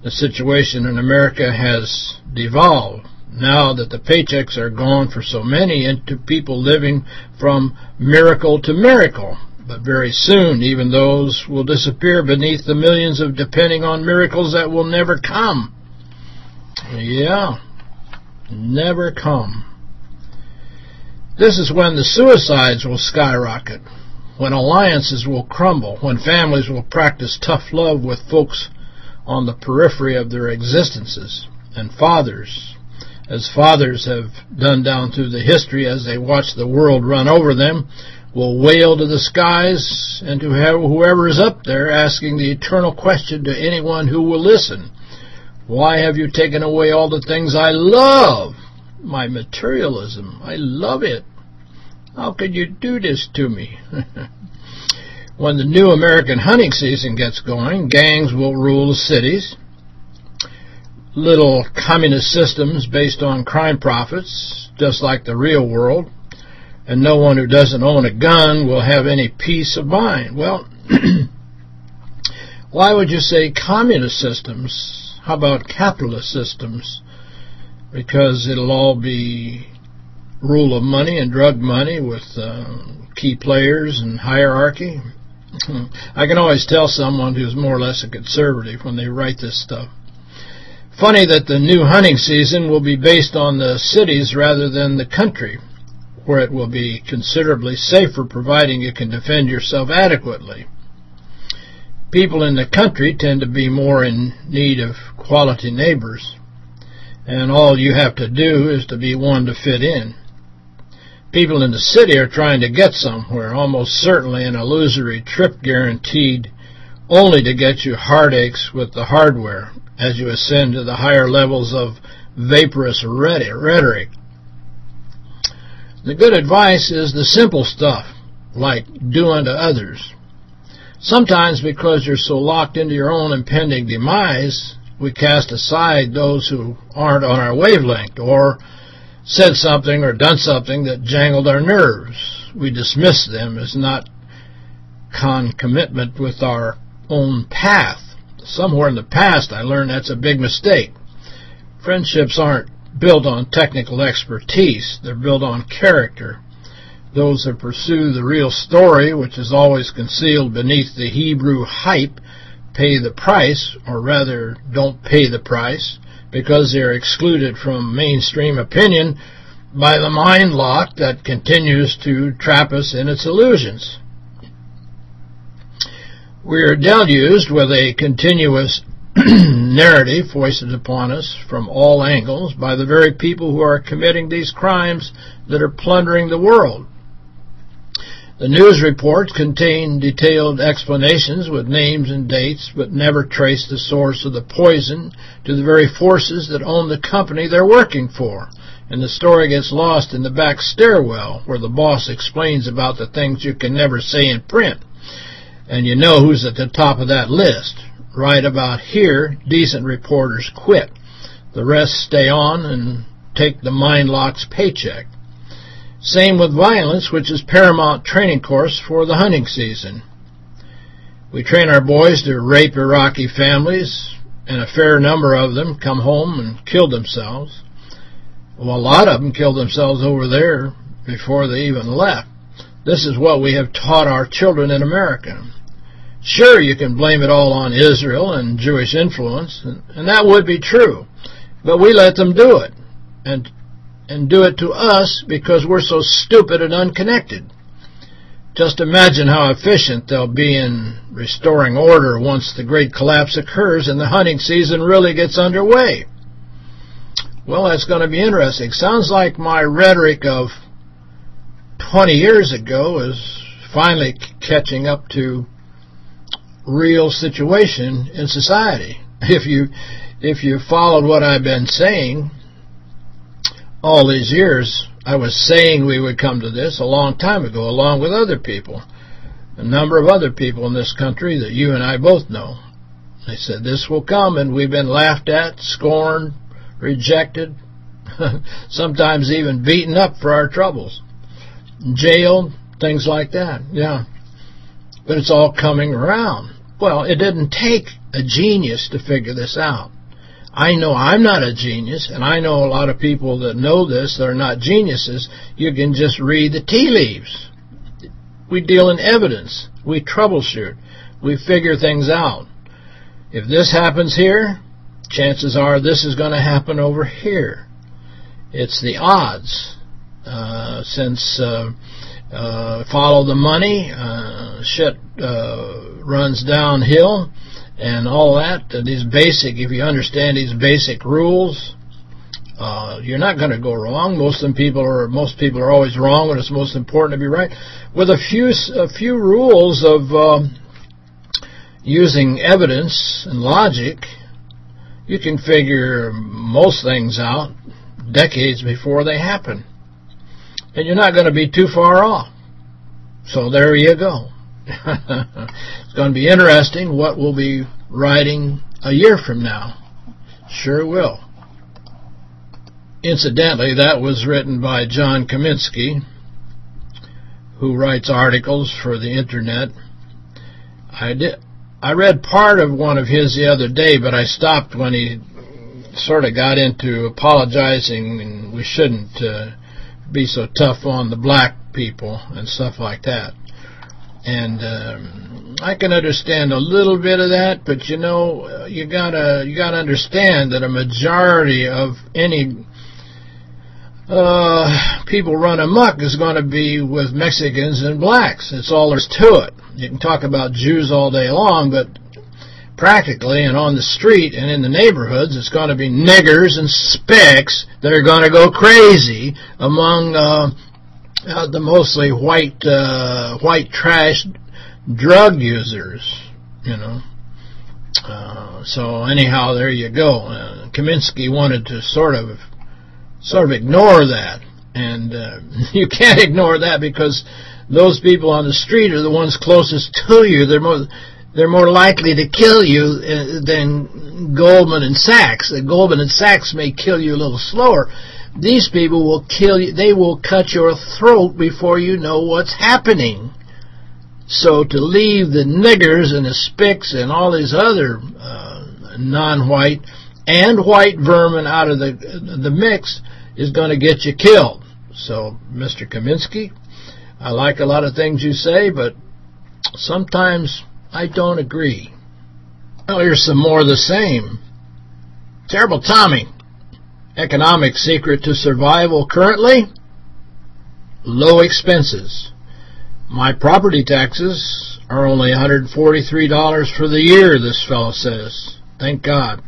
The situation in America has devolved now that the paychecks are gone for so many into people living from miracle to miracle. But very soon, even those will disappear beneath the millions of depending on miracles that will never come. Yeah, never come. This is when the suicides will skyrocket, when alliances will crumble, when families will practice tough love with folks on the periphery of their existences, and fathers, as fathers have done down through the history as they watch the world run over them, will wail to the skies and to whoever is up there asking the eternal question to anyone who will listen. Why have you taken away all the things I love? My materialism. I love it. How could you do this to me? when the new American hunting season gets going, gangs will rule the cities. Little communist systems based on crime profits, just like the real world. And no one who doesn't own a gun will have any peace of mind. Well, why would you say communist systems? How about capitalist systems? Because it'll all be rule of money and drug money with uh, key players and hierarchy. I can always tell someone who's more or less a conservative when they write this stuff. Funny that the new hunting season will be based on the cities rather than the country, where it will be considerably safer providing you can defend yourself adequately. People in the country tend to be more in need of quality neighbors, and all you have to do is to be one to fit in. People in the city are trying to get somewhere, almost certainly an illusory trip guaranteed only to get you heartaches with the hardware as you ascend to the higher levels of vaporous rhetoric. The good advice is the simple stuff, like do unto others. Sometimes because you're so locked into your own impending demise, we cast aside those who aren't on our wavelength, or said something or done something that jangled our nerves. We dismiss them as not concomitant with our own path. Somewhere in the past I learned that's a big mistake. Friendships aren't built on technical expertise. They're built on character. Those that pursue the real story, which is always concealed beneath the Hebrew hype, pay the price, or rather don't pay the price, because they're excluded from mainstream opinion by the mind lock that continues to trap us in its illusions. We are deluged with a continuous narrative foisted upon us from all angles by the very people who are committing these crimes that are plundering the world. The news reports contain detailed explanations with names and dates, but never trace the source of the poison to the very forces that own the company they're working for. And the story gets lost in the back stairwell, where the boss explains about the things you can never say in print. And you know who's at the top of that list. Right about here, decent reporters quit. The rest stay on and take the mind lock's paycheck. Same with violence, which is paramount training course for the hunting season. We train our boys to rape Iraqi families, and a fair number of them come home and kill themselves. Well, a lot of them killed themselves over there before they even left. This is what we have taught our children in America. Sure, you can blame it all on Israel and Jewish influence, and that would be true, but we let them do it. And and do it to us because we're so stupid and unconnected. Just imagine how efficient they'll be in restoring order once the great collapse occurs and the hunting season really gets underway. Well, that's going to be interesting. Sounds like my rhetoric of 20 years ago is finally catching up to real situation in society. If you if you followed what I've been saying, all these years, I was saying we would come to this a long time ago, along with other people. A number of other people in this country that you and I both know. They said, this will come, and we've been laughed at, scorned, rejected, sometimes even beaten up for our troubles. Jailed, things like that, yeah. But it's all coming around. Well, it didn't take a genius to figure this out. I know I'm not a genius, and I know a lot of people that know this that are not geniuses. You can just read the tea leaves. We deal in evidence. We troubleshoot. We figure things out. If this happens here, chances are this is going to happen over here. It's the odds. Uh, since uh, uh, follow the money, uh, shit uh, runs downhill, and all that, these basic, if you understand these basic rules, Uh, you're not going to go wrong. Most of people are most people are always wrong when it's most important to be right. With a few a few rules of uh, using evidence and logic, you can figure most things out decades before they happen. And you're not going to be too far off. So there you go. It's going to be interesting what we'll be writing a year from now. Sure will. Incidentally, that was written by John Kaminski, who writes articles for the Internet. I did. I read part of one of his the other day, but I stopped when he sort of got into apologizing, and we shouldn't uh, be so tough on the black people and stuff like that. And um, I can understand a little bit of that, but you know, you gotta you gotta understand that a majority of any uh, people run amok is going to be with Mexicans and blacks. That's all there's to it. You can talk about Jews all day long, but practically and on the street and in the neighborhoods, it's going to be niggers and specks that are going to go crazy among uh, uh, the mostly white uh, white trash drug users, you know. Uh, so anyhow, there you go. Uh, Kaminski wanted to sort of sort of ignore that. And uh, you can't ignore that because those people on the street are the ones closest to you. They're more they're more likely to kill you uh, than Goldman and Sachs. Uh, Goldman and Sachs may kill you a little slower. These people will kill you. They will cut your throat before you know what's happening. So to leave the niggers and the spicks and all these other uh, non-white and white vermin out of the the mix is going to get you killed. So, Mr. Kaminski, I like a lot of things you say, but sometimes I don't agree. Well, here's some more of the same. Terrible Tommy. Economic secret to survival currently? Low expenses. My property taxes are only $143 for the year, this fellow says. Thank God.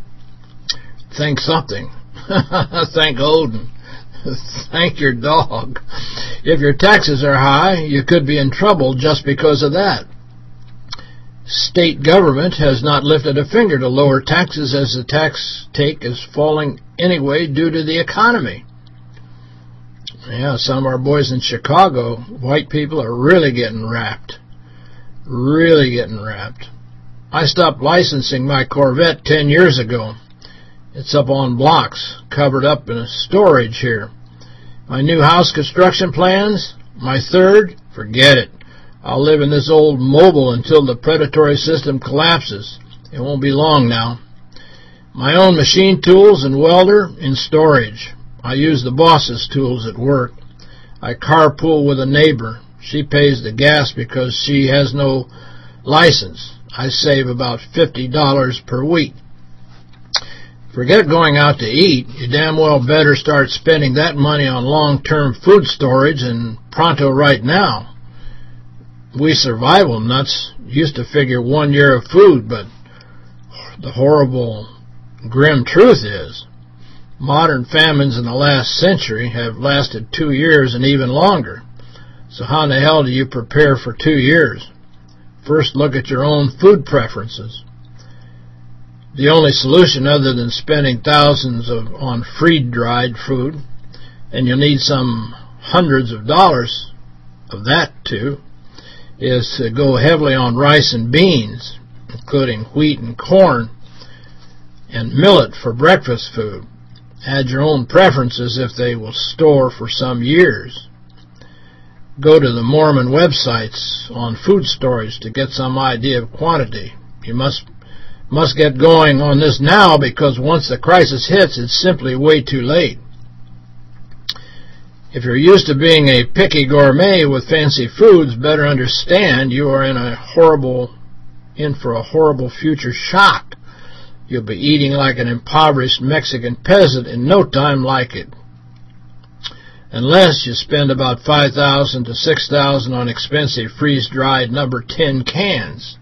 Thank something. Thank Odin. Thank your dog. If your taxes are high, you could be in trouble just because of that. State government has not lifted a finger to lower taxes as the tax take is falling anyway due to the economy. Yeah, some of our boys in Chicago, white people are really getting wrapped. Really getting wrapped. I stopped licensing my Corvette 10 years ago. It's up on blocks, covered up in a storage here. My new house construction plans, my third, forget it. I'll live in this old mobile until the predatory system collapses. It won't be long now. My own machine tools and welder in storage. I use the boss's tools at work. I carpool with a neighbor. She pays the gas because she has no license. I save about $50 per week. Forget going out to eat. You damn well better start spending that money on long-term food storage and pronto right now. We survival nuts used to figure one year of food, but the horrible, grim truth is modern famines in the last century have lasted two years and even longer. So how in the hell do you prepare for two years? First, look at your own food preferences. The only solution other than spending thousands of on freeze-dried food, and you'll need some hundreds of dollars of that too, is to go heavily on rice and beans, including wheat and corn, and millet for breakfast food. Add your own preferences if they will store for some years. Go to the Mormon websites on food storage to get some idea of quantity. You must must get going on this now because once the crisis hits, it's simply way too late. If you're used to being a picky gourmet with fancy foods, better understand you are in a horrible, in for a horrible future shock. You'll be eating like an impoverished Mexican peasant in no time like it. Unless you spend about 5000 to 6000 on expensive freeze-dried number 10 cans.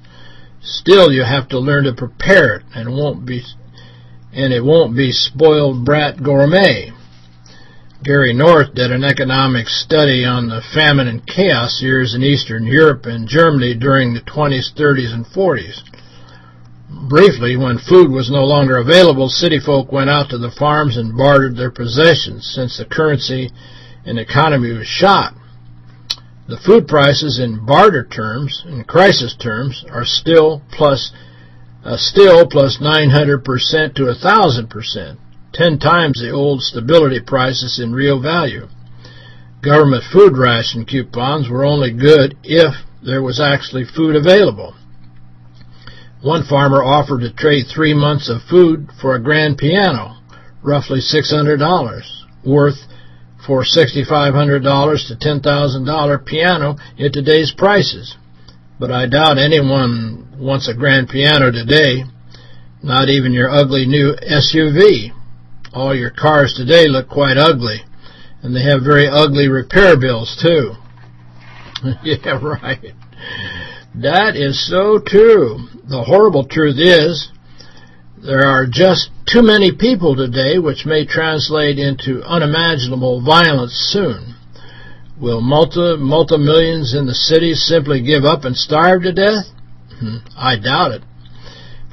Still, you have to learn to prepare it, and won't be, and it won't be spoiled brat gourmet. Gary North did an economic study on the famine and chaos years in Eastern Europe and Germany during the 20s, 30s, and 40s. Briefly, when food was no longer available, city folk went out to the farms and bartered their possessions since the currency and economy was shot. The food prices in barter terms, in crisis terms, are still plus uh, still plus 900% to 1,000%, 10 times the old stability prices in real value. Government food ration coupons were only good if there was actually food available. One farmer offered to trade three months of food for a grand piano, roughly $600, worth for $6,500 to $10,000 piano in today's prices. But I doubt anyone wants a grand piano today, not even your ugly new SUV. All your cars today look quite ugly, and they have very ugly repair bills, too. yeah, right. That is so true. The horrible truth is, there are just too many people today, which may translate into unimaginable violence soon. Will multi, multi-millions in the cities simply give up and starve to death? Hmm, I doubt it.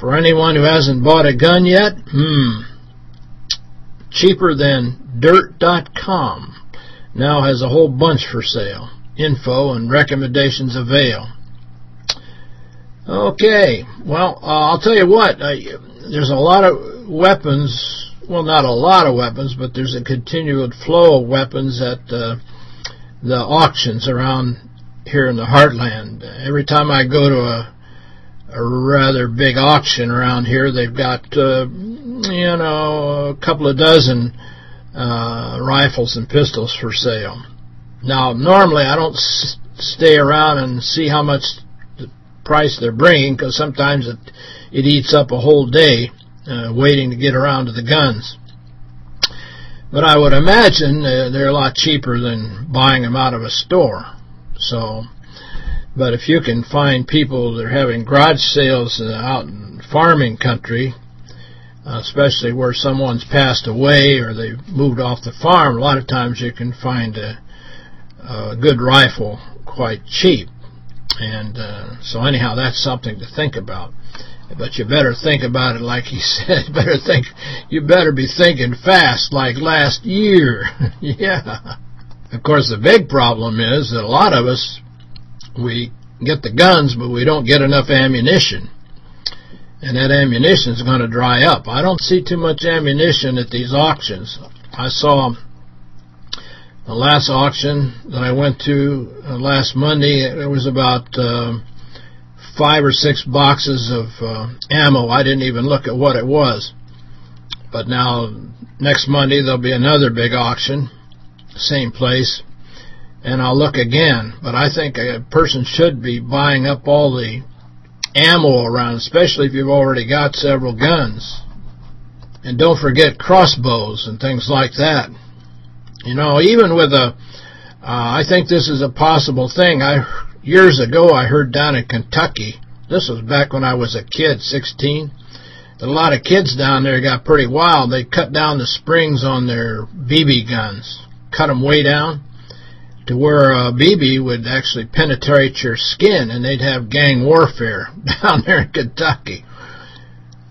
For anyone who hasn't bought a gun yet, hmm, cheaper than dirt.com now has a whole bunch for sale. Info and recommendations avail. Okay, well, uh, I'll tell you what, I, there's a lot of weapons, well, not a lot of weapons, but there's a continual flow of weapons at uh, the auctions around here in the heartland. Every time I go to a, a rather big auction around here, they've got, uh, you know, a couple of dozen uh, rifles and pistols for sale. Now, normally I don't stay around and see how much the price they're bringing because sometimes it, it eats up a whole day uh, waiting to get around to the guns. But I would imagine uh, they're a lot cheaper than buying them out of a store. So, but if you can find people that are having garage sales uh, out in farming country, uh, especially where someone's passed away or they've moved off the farm, a lot of times you can find a, a good rifle quite cheap. And uh, so anyhow, that's something to think about. But you better think about it like he said. better think. You better be thinking fast like last year. yeah. Of course, the big problem is that a lot of us, we get the guns, but we don't get enough ammunition. And that ammunition is going to dry up. I don't see too much ammunition at these auctions. I saw the last auction that I went to uh, last Monday, there was about uh, five or six boxes of uh, ammo. I didn't even look at what it was. But now, next Monday, there'll be another big auction, same place, and I'll look again. But I think a person should be buying up all the ammo around, especially if you've already got several guns. And don't forget crossbows and things like that. You know, even with a, uh, I think this is a possible thing. I Years ago, I heard down in Kentucky, this was back when I was a kid, 16, that a lot of kids down there got pretty wild. They cut down the springs on their BB guns, cut them way down to where a BB would actually penetrate your skin, and they'd have gang warfare down there in Kentucky.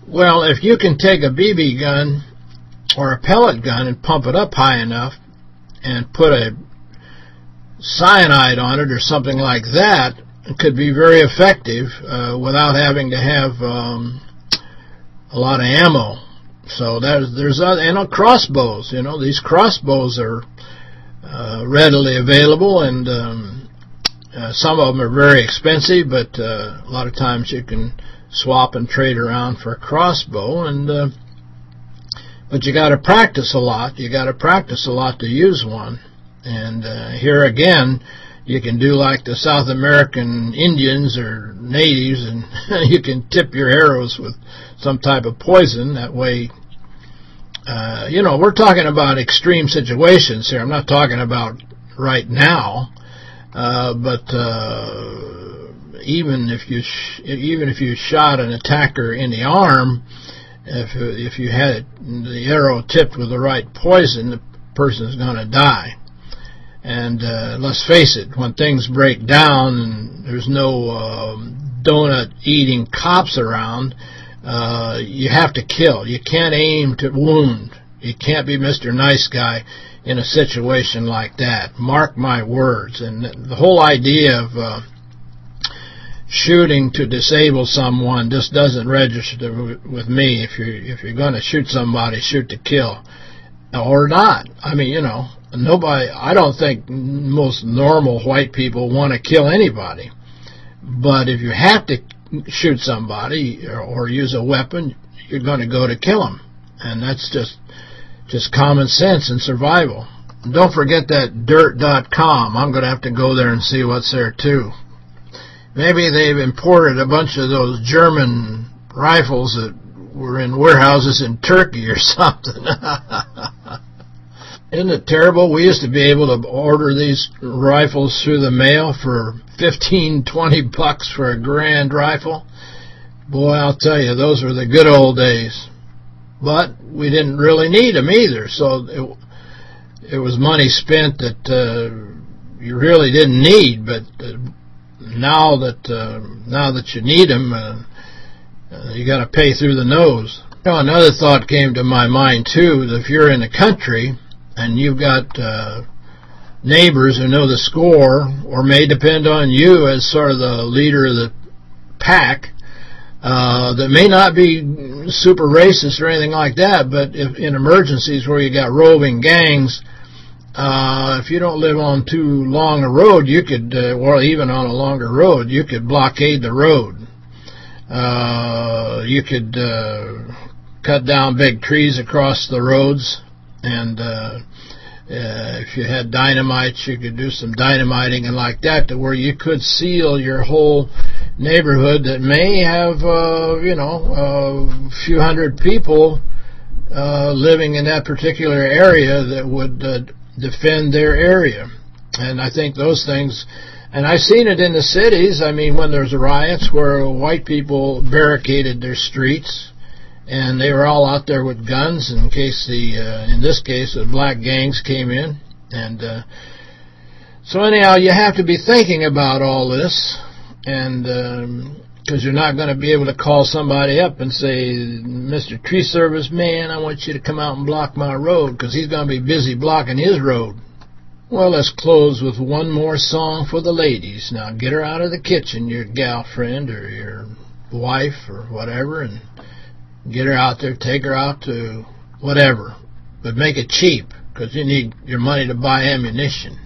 Well, if you can take a BB gun or a pellet gun and pump it up high enough, and put a cyanide on it or something like that, it could be very effective uh, without having to have um, a lot of ammo. So there's there's other, and on crossbows, you know, these crossbows are uh, readily available, and um, uh, some of them are very expensive, but uh, a lot of times you can swap and trade around for a crossbow, and uh, but you got to practice a lot. You got to practice a lot to use one. And uh, here again, you can do like the South American Indians or natives, and you can tip your arrows with some type of poison. That way, uh, you know, we're talking about extreme situations here. I'm not talking about right now, uh, but uh, even if you even if you shot an attacker in the arm, if if you had the arrow tipped with the right poison, the person is going to die. And uh, let's face it, when things break down and there's no um, donut-eating cops around, uh, you have to kill. You can't aim to wound. You can't be Mr. Nice Guy in a situation like that. Mark my words. And the whole idea of uh, shooting to disable someone just doesn't register with me. If you're if you're going to shoot somebody, shoot to kill, or not. I mean, you know, nobody. I don't think most normal white people want to kill anybody. But if you have to shoot somebody or, or use a weapon, you're going to go to kill them, and that's just just common sense and survival. Don't forget that dirt.com. I'm going to have to go there and see what's there, too. Maybe they've imported a bunch of those German rifles that were in warehouses in Turkey or something. Isn't it terrible? We used to be able to order these rifles through the mail for 15, 20 bucks for a grand rifle. Boy, I'll tell you, those were the good old days but we didn't really need them either. So it, it was money spent that uh, you really didn't need. But uh, now that uh, now that you need them, uh, uh, you got to pay through the nose. You know, another thought came to my mind too. If you're in the country and you've got uh, neighbors who know the score, or may depend on you as sort of the leader of the pack uh, that may not be super racist or anything like that, but if in emergencies where you got roving gangs, uh, if you don't live on too long a road, you could, uh, or even on a longer road, you could blockade the road. Uh, you could uh, cut down big trees across the roads, and uh, uh, if you had dynamite, you could do some dynamiting and like that, to where you could seal your whole neighborhood that may have, uh, you know, a few hundred people uh, living in that particular area that would uh, defend their area. And I think those things, and I've seen it in the cities. I mean, when there's riots where white people barricaded their streets and they were all out there with guns in case the, uh, in this case, the black gangs came in. And uh, so anyhow, you have to be thinking about all this, and because um, you're not going to be able to call somebody up and say, Mr. Tree Service Man, I want you to come out and block my road, because he's going to be busy blocking his road. Well, let's close with one more song for the ladies. Now, get her out of the kitchen, your gal friend or your wife or whatever, and Get her out there, take her out to whatever. But make it cheap, because you need your money to buy ammunition.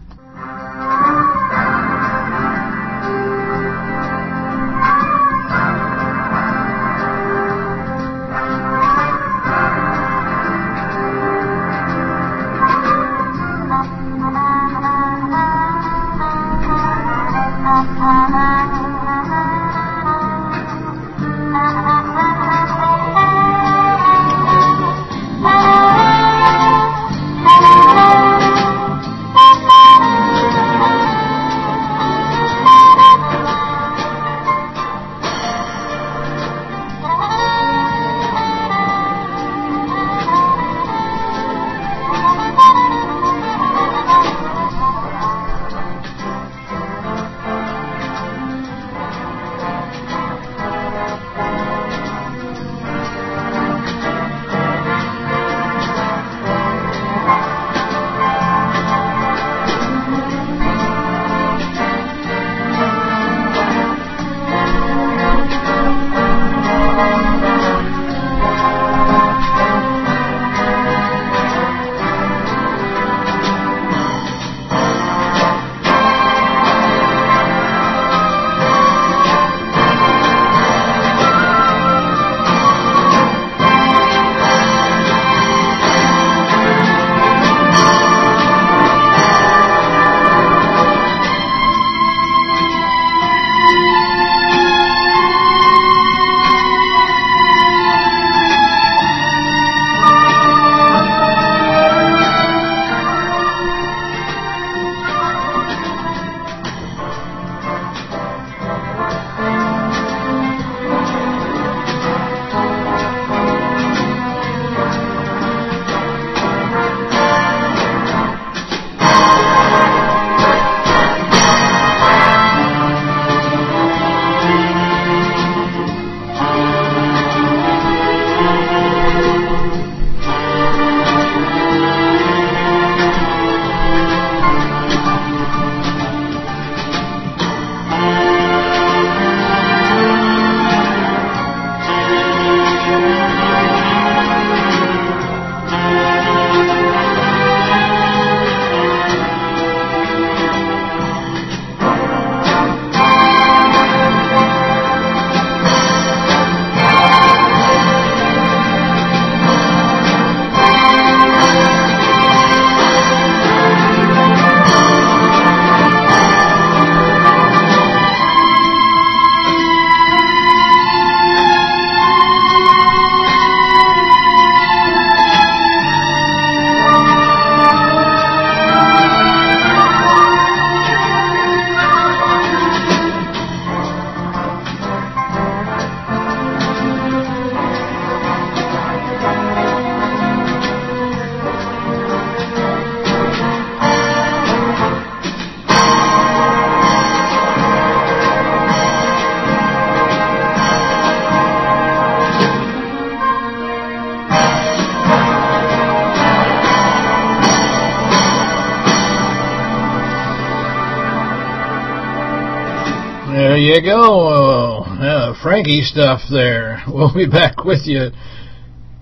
You go. Uh, Frankie stuff there. We'll be back with you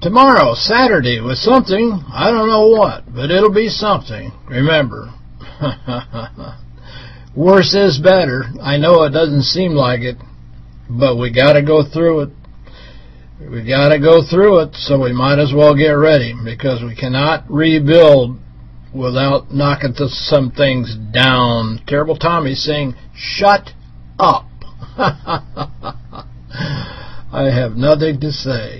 tomorrow, Saturday, with something. I don't know what, but it'll be something. Remember. Worse is better. I know it doesn't seem like it, but we got to go through it. We got to go through it, so we might as well get ready because we cannot rebuild without knocking some things down. Terrible Tommy saying, shut up. I have nothing to say.